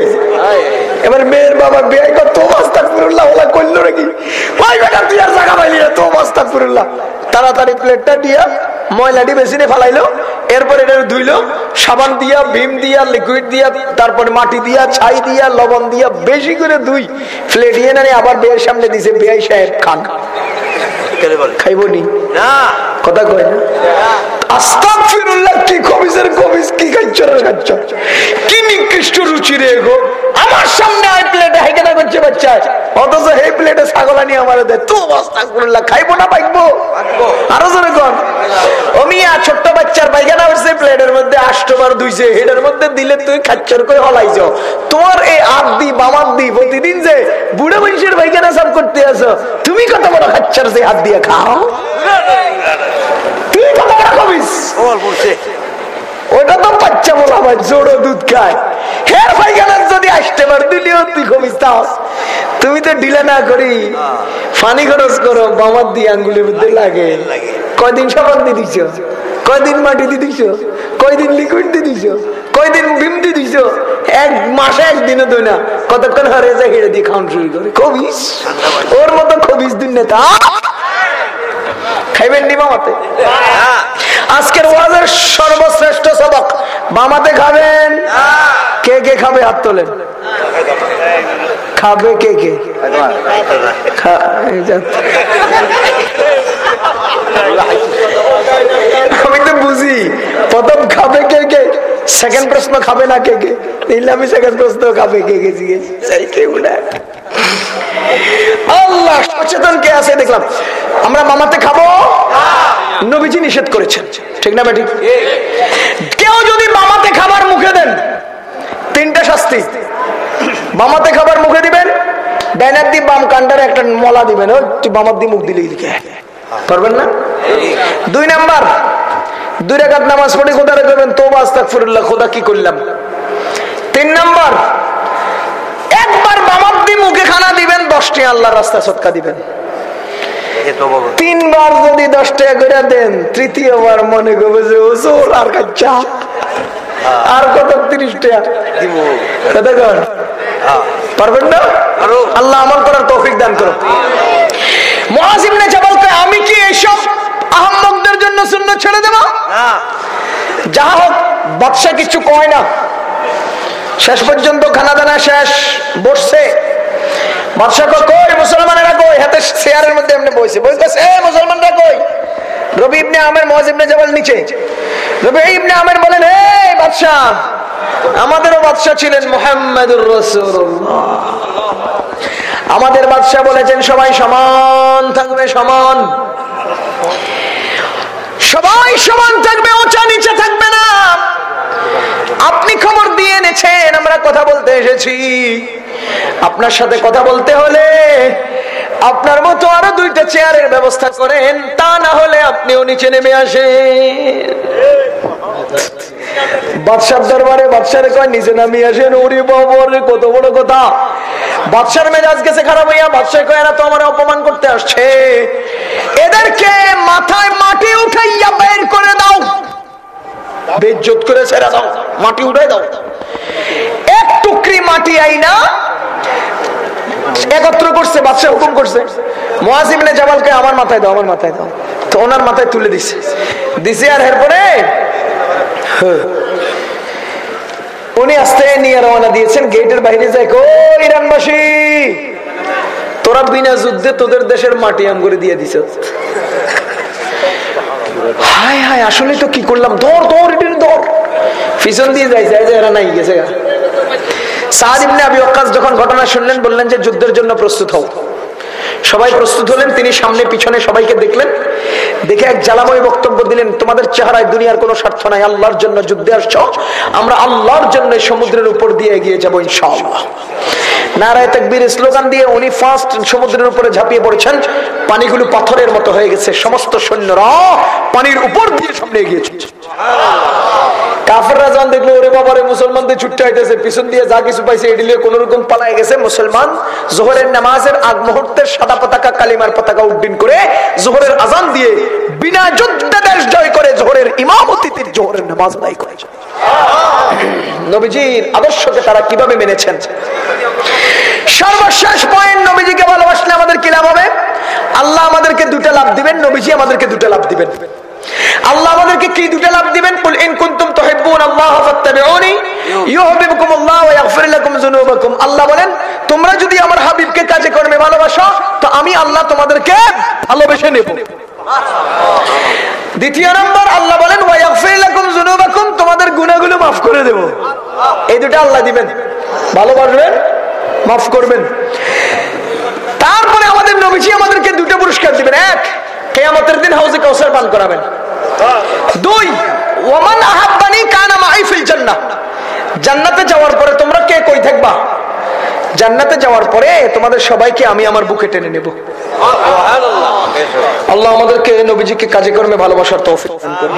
এবার মেয়ের বাবা বেয়াই কর তো মাস্তাক ফুরুল্লাহ ওলা করল নাকি? ওই বেটা তুই আর জায়গা পাইলি তো মাস্তাক ফুরুল্লাহ তাড়াতাড়ি প্লেটটা দিয়া ময়লাটি বেসিনে ফালাইলো এরপর এটা ধুইলো সাবান দিয়া ভীম দিয়া লিকুইড দিয়া তারপরে মাটি দিয়া ছাই দিয়া লবণ দিয়া বেশি করে ধুই প্লেট ইয়ে না আবার বেয়ের সামনে দিছে বেয়াই সাহেব খান। খাইব নি? কথা কয় না? আস্তাগফিরুল্লাহ কি কবিসের কবিস কি খাচ্ছরের অথচ এই প্লেটে ছাগল আনি আমার দেয় তো খাইবো না পাইবো আরও জোরে কর অমিয়া ছোট্ট বাচ্চার পায়খানা উঠছে প্লেটের মধ্যে আষ্টবার ধুইছে। হেডের মধ্যে দিলে তুই খাচ্ছর করে হলাইছ? তোমার এই আট দি বামার দি প্রতিদিন যে বুড়ো মানুষের পায়খানা সাফ করতে আসো তুমি কত বড় খাচ্ছর সেই হাত দিয়ে খাও? তুই কত বড় কবিস? ওটা তো বাচ্চা বলা জোড়ো দুধ খায়। হের পায়খানার যদি আসতে পার দিলেও তুই তাও তুমি তো ডিলে না করি। ফানি খরচ করো বামার দিয়ে আঙ্গুলের মধ্যে লাগে। কয়দিন সাবান দিয়ে দিছ? কয়দিন মাটি দিয়ে দিছ? কয়দিন লিকুইড দিয়ে দিছ? কয়দিন ভীম দিয়ে দিছ? এক মাসে একদিনে দই না। কতক্ষণ হারে যায় হেড়ে দিয়ে খাওয়ান শুরু করে? কবিস? ওর মতো কবিস দিন নেতা খাইবেন নি মামাতে আজকের ওয়াজের সর্বশ্রেষ্ঠ সবক বামাতে খাবেন? কে কে খাবে? হাত তোলেন। খাবে কে কে? আমি তো বুঝি। প্রথম খাবে কে কে? সেকেন্ড প্রশ্ন খাবে না কে কে? নিলে আমি সেকেন্ড প্রশ্ন খাবে কে কে? জিজ্ঞেস। সেই কেউ না। আল্লাহ, সচেতন কে আছে? দেখলাম। আমরা মামাতে খাব? নবীজি নিষেধ করেছেন। ঠিক না বেটি? কেউ যদি মামাতে খাবার মুখে দেন, তিনটা শাস্তি। মামাতে খাবার মুখে দিবেন দিয়ে বাম একটা মলা দিবেন। ও তুই বামার মুখ পারবেন না? দুই নাম্বার, দুই রেখাত নামাজ পড়ে খোদা করবেন তো আস্তাক ফিরুল্লাহ খোদা কি করলাম? তিন নাম্বার, একবার বামার মুখে খানা দিবেন, দশটি আল্লাহ রাস্তা সৎকা দিবেন। তিনবার যদি দশ টাকা করে দেন তৃতীয়বার মনে করবে যে ওসর আর কাচ্চা আর কত তিরিশ টাকা? কর হ্যাঁ। পারবেন না? আল্লাহ আমল করার তৌফিক দান করো আমি কি এসব আহম্মকদের জন্য শূন্য ছেড়ে দেব? না যাহা হোক বাদশা কিছু কয় না। শেষ পর্যন্ত খানা দানা শেষ বসছে। বাদশা কয়, কই মুসলমানেরা কই? হাতে চেয়ারের মধ্যে এমনি বলতেছে এ মুসলমানরা কই? রবি ইবনে আমের জবাল নিচে। রবি ইবনে আমের বলেন বাদশাহ আমাদেরও বাদশাহ ছিলেন মোহাম্মদুর আমাদের বাদশাহ বলেছেন সবাই সমান থাকবে সমান। সবাই সমান থাকবে ওচা নিচে থাকবে না। আপনি খবর দিয়ে এনেছেন আমরা কথা বলতে এসেছি। আপনার সাথে কথা বলতে হলে আপনার মতো আরও দুইটা চেয়ারের ব্যবস্থা করেন, তা না হলে আপনিও নিচে নেমে আসেন। বাদশার দরবারে বাদশার কয় নামিয়ে আসেন বাবরে কত বড় কথা। বাদশার গেছে খারাপ হইয়া বাদশাহ কয়, এরা তো আমার অপমান করতে আসছে। এদেরকে মাথায় মাটি উঠাইয়া বের করে দাও। বেজ্জত করে ছেড়ে দাও, মাটি উঠাই দাও। এক টুকরি মাটি আইনা একত্র করছে, বাদশাহ হুকুম করছে। মহাজিবনে জামালকে আমার মাথায় দাও, আমার মাথায় দাও। তো ওনার মাথায় তুলে দিছে। দিছে আর এরপরে হ্যাঁ। উনি আস্তে নিয়ে রওনা দিয়েছেন, গেটের বাইরে যায় কো ইরানবাসী? তোরা বিনা যুদ্ধে তোদের দেশের মাটি আম করে দিয়ে দিছ। হায় হায়, আসলে তো কি করলাম? দৌড় দৌড় এটির পিছন দিয়ে যাই যাই যে এরা নাই গেছে যখন ঘটনা শুনলেন, বললেন যে যুদ্ধের জন্য প্রস্তুত হও। সবাই প্রস্তুত হলেন, তিনি সামনে পিছনে সবাইকে দেখলেন। দেখে এক জ্বালাময় বক্তব্য দিলেন, তোমাদের চেহারায় দুনিয়ার কোনো স্বার্থ নাই, আল্লাহর জন্য যুদ্ধে আসছ, আমরা আল্লাহর জন্য সমুদ্রের উপর দিয়ে এগিয়ে যাব ইনশাআল্লাহ। নারায় তাকবীর স্লোগান দিয়ে উনি ফার্স্ট সমুদ্রের উপরে ঝাঁপিয়ে পড়েছেন। পানিগুলো পাথরের মতো হয়ে গেছে, সমস্ত সৈন্যরা পানির উপর দিয়ে সামনে এগিয়ে কাফেররা যখন দেখল, ওরে বাবারে মুসলমানদের হইতেছে পিছন দিয়ে যা কিছু পাইছে কোন রকম পালায় গেছে মুসলমান। জোহরের নামাজের আগ মুহূর্তের সাদা পতাকা, কালিমার পতাকা উড্ডীন করে জোহরের আজান দিয়ে বিনা দেশ জয় করে জোহরের জোহরের নামাজ আদায় করেছে নবীজির আদর্শকে তারা কীভাবে মেনেছেন? সর্বশেষ পয়েন্ট নবীজিকে ভালোবাসলে আমাদের কি লাভ হবে? আল্লাহ আমাদেরকে দুটা লাভ দিবেন, নবীজি আমাদেরকে দুটা লাভ দিবেন। আল্লাহ আমাদেরকে কি দুটা লাভ দিবেন? কুল ইন কুনতুম তুহিব্বুন আল্লাহ ফাত্তাবিউনি ইউহিব্বুকুম আল্লাহ ওয়া ইয়াগফির লাকুম যুনুবাকুম। আল্লাহ বলেন, তোমরা যদি আমার হাবিবকে কাজে কর্মে ভালোবাসো, তো আমি আল্লাহ তোমাদেরকে ভালোবেসে নেব। দ্বিতীয় নম্বর, আল্লাহ বলেন, ওয়া ইয়াগফির লাকুম যুনুবাকুম, তোমাদের গুনাহগুলো maaf করে দেব। এই দুটো আল্লাহ দিবেন। ভালোবাসবেন, মাফ করবেন। তারপরে আমাদের নবীজি আমাদেরকে দুটো পুরস্কার দিবেন। এক কেয়ামতের দিন হাউজে কাউসার পান করাবেন। দুই ওমান আহাব্বানি কানা মাইফিল জান্নাহ। জান্নাতে যাওয়ার পরে তোমরা কে কই থাকবা? জান্নাতে যাওয়ার পরে তোমাদের সবাইকে আমি আমার বুকে টেনে নেব। আল্লাহ আমাদেরকে নবীজিকে কাজে কর্মে ভালোবাসার তৌফিক দান করুন।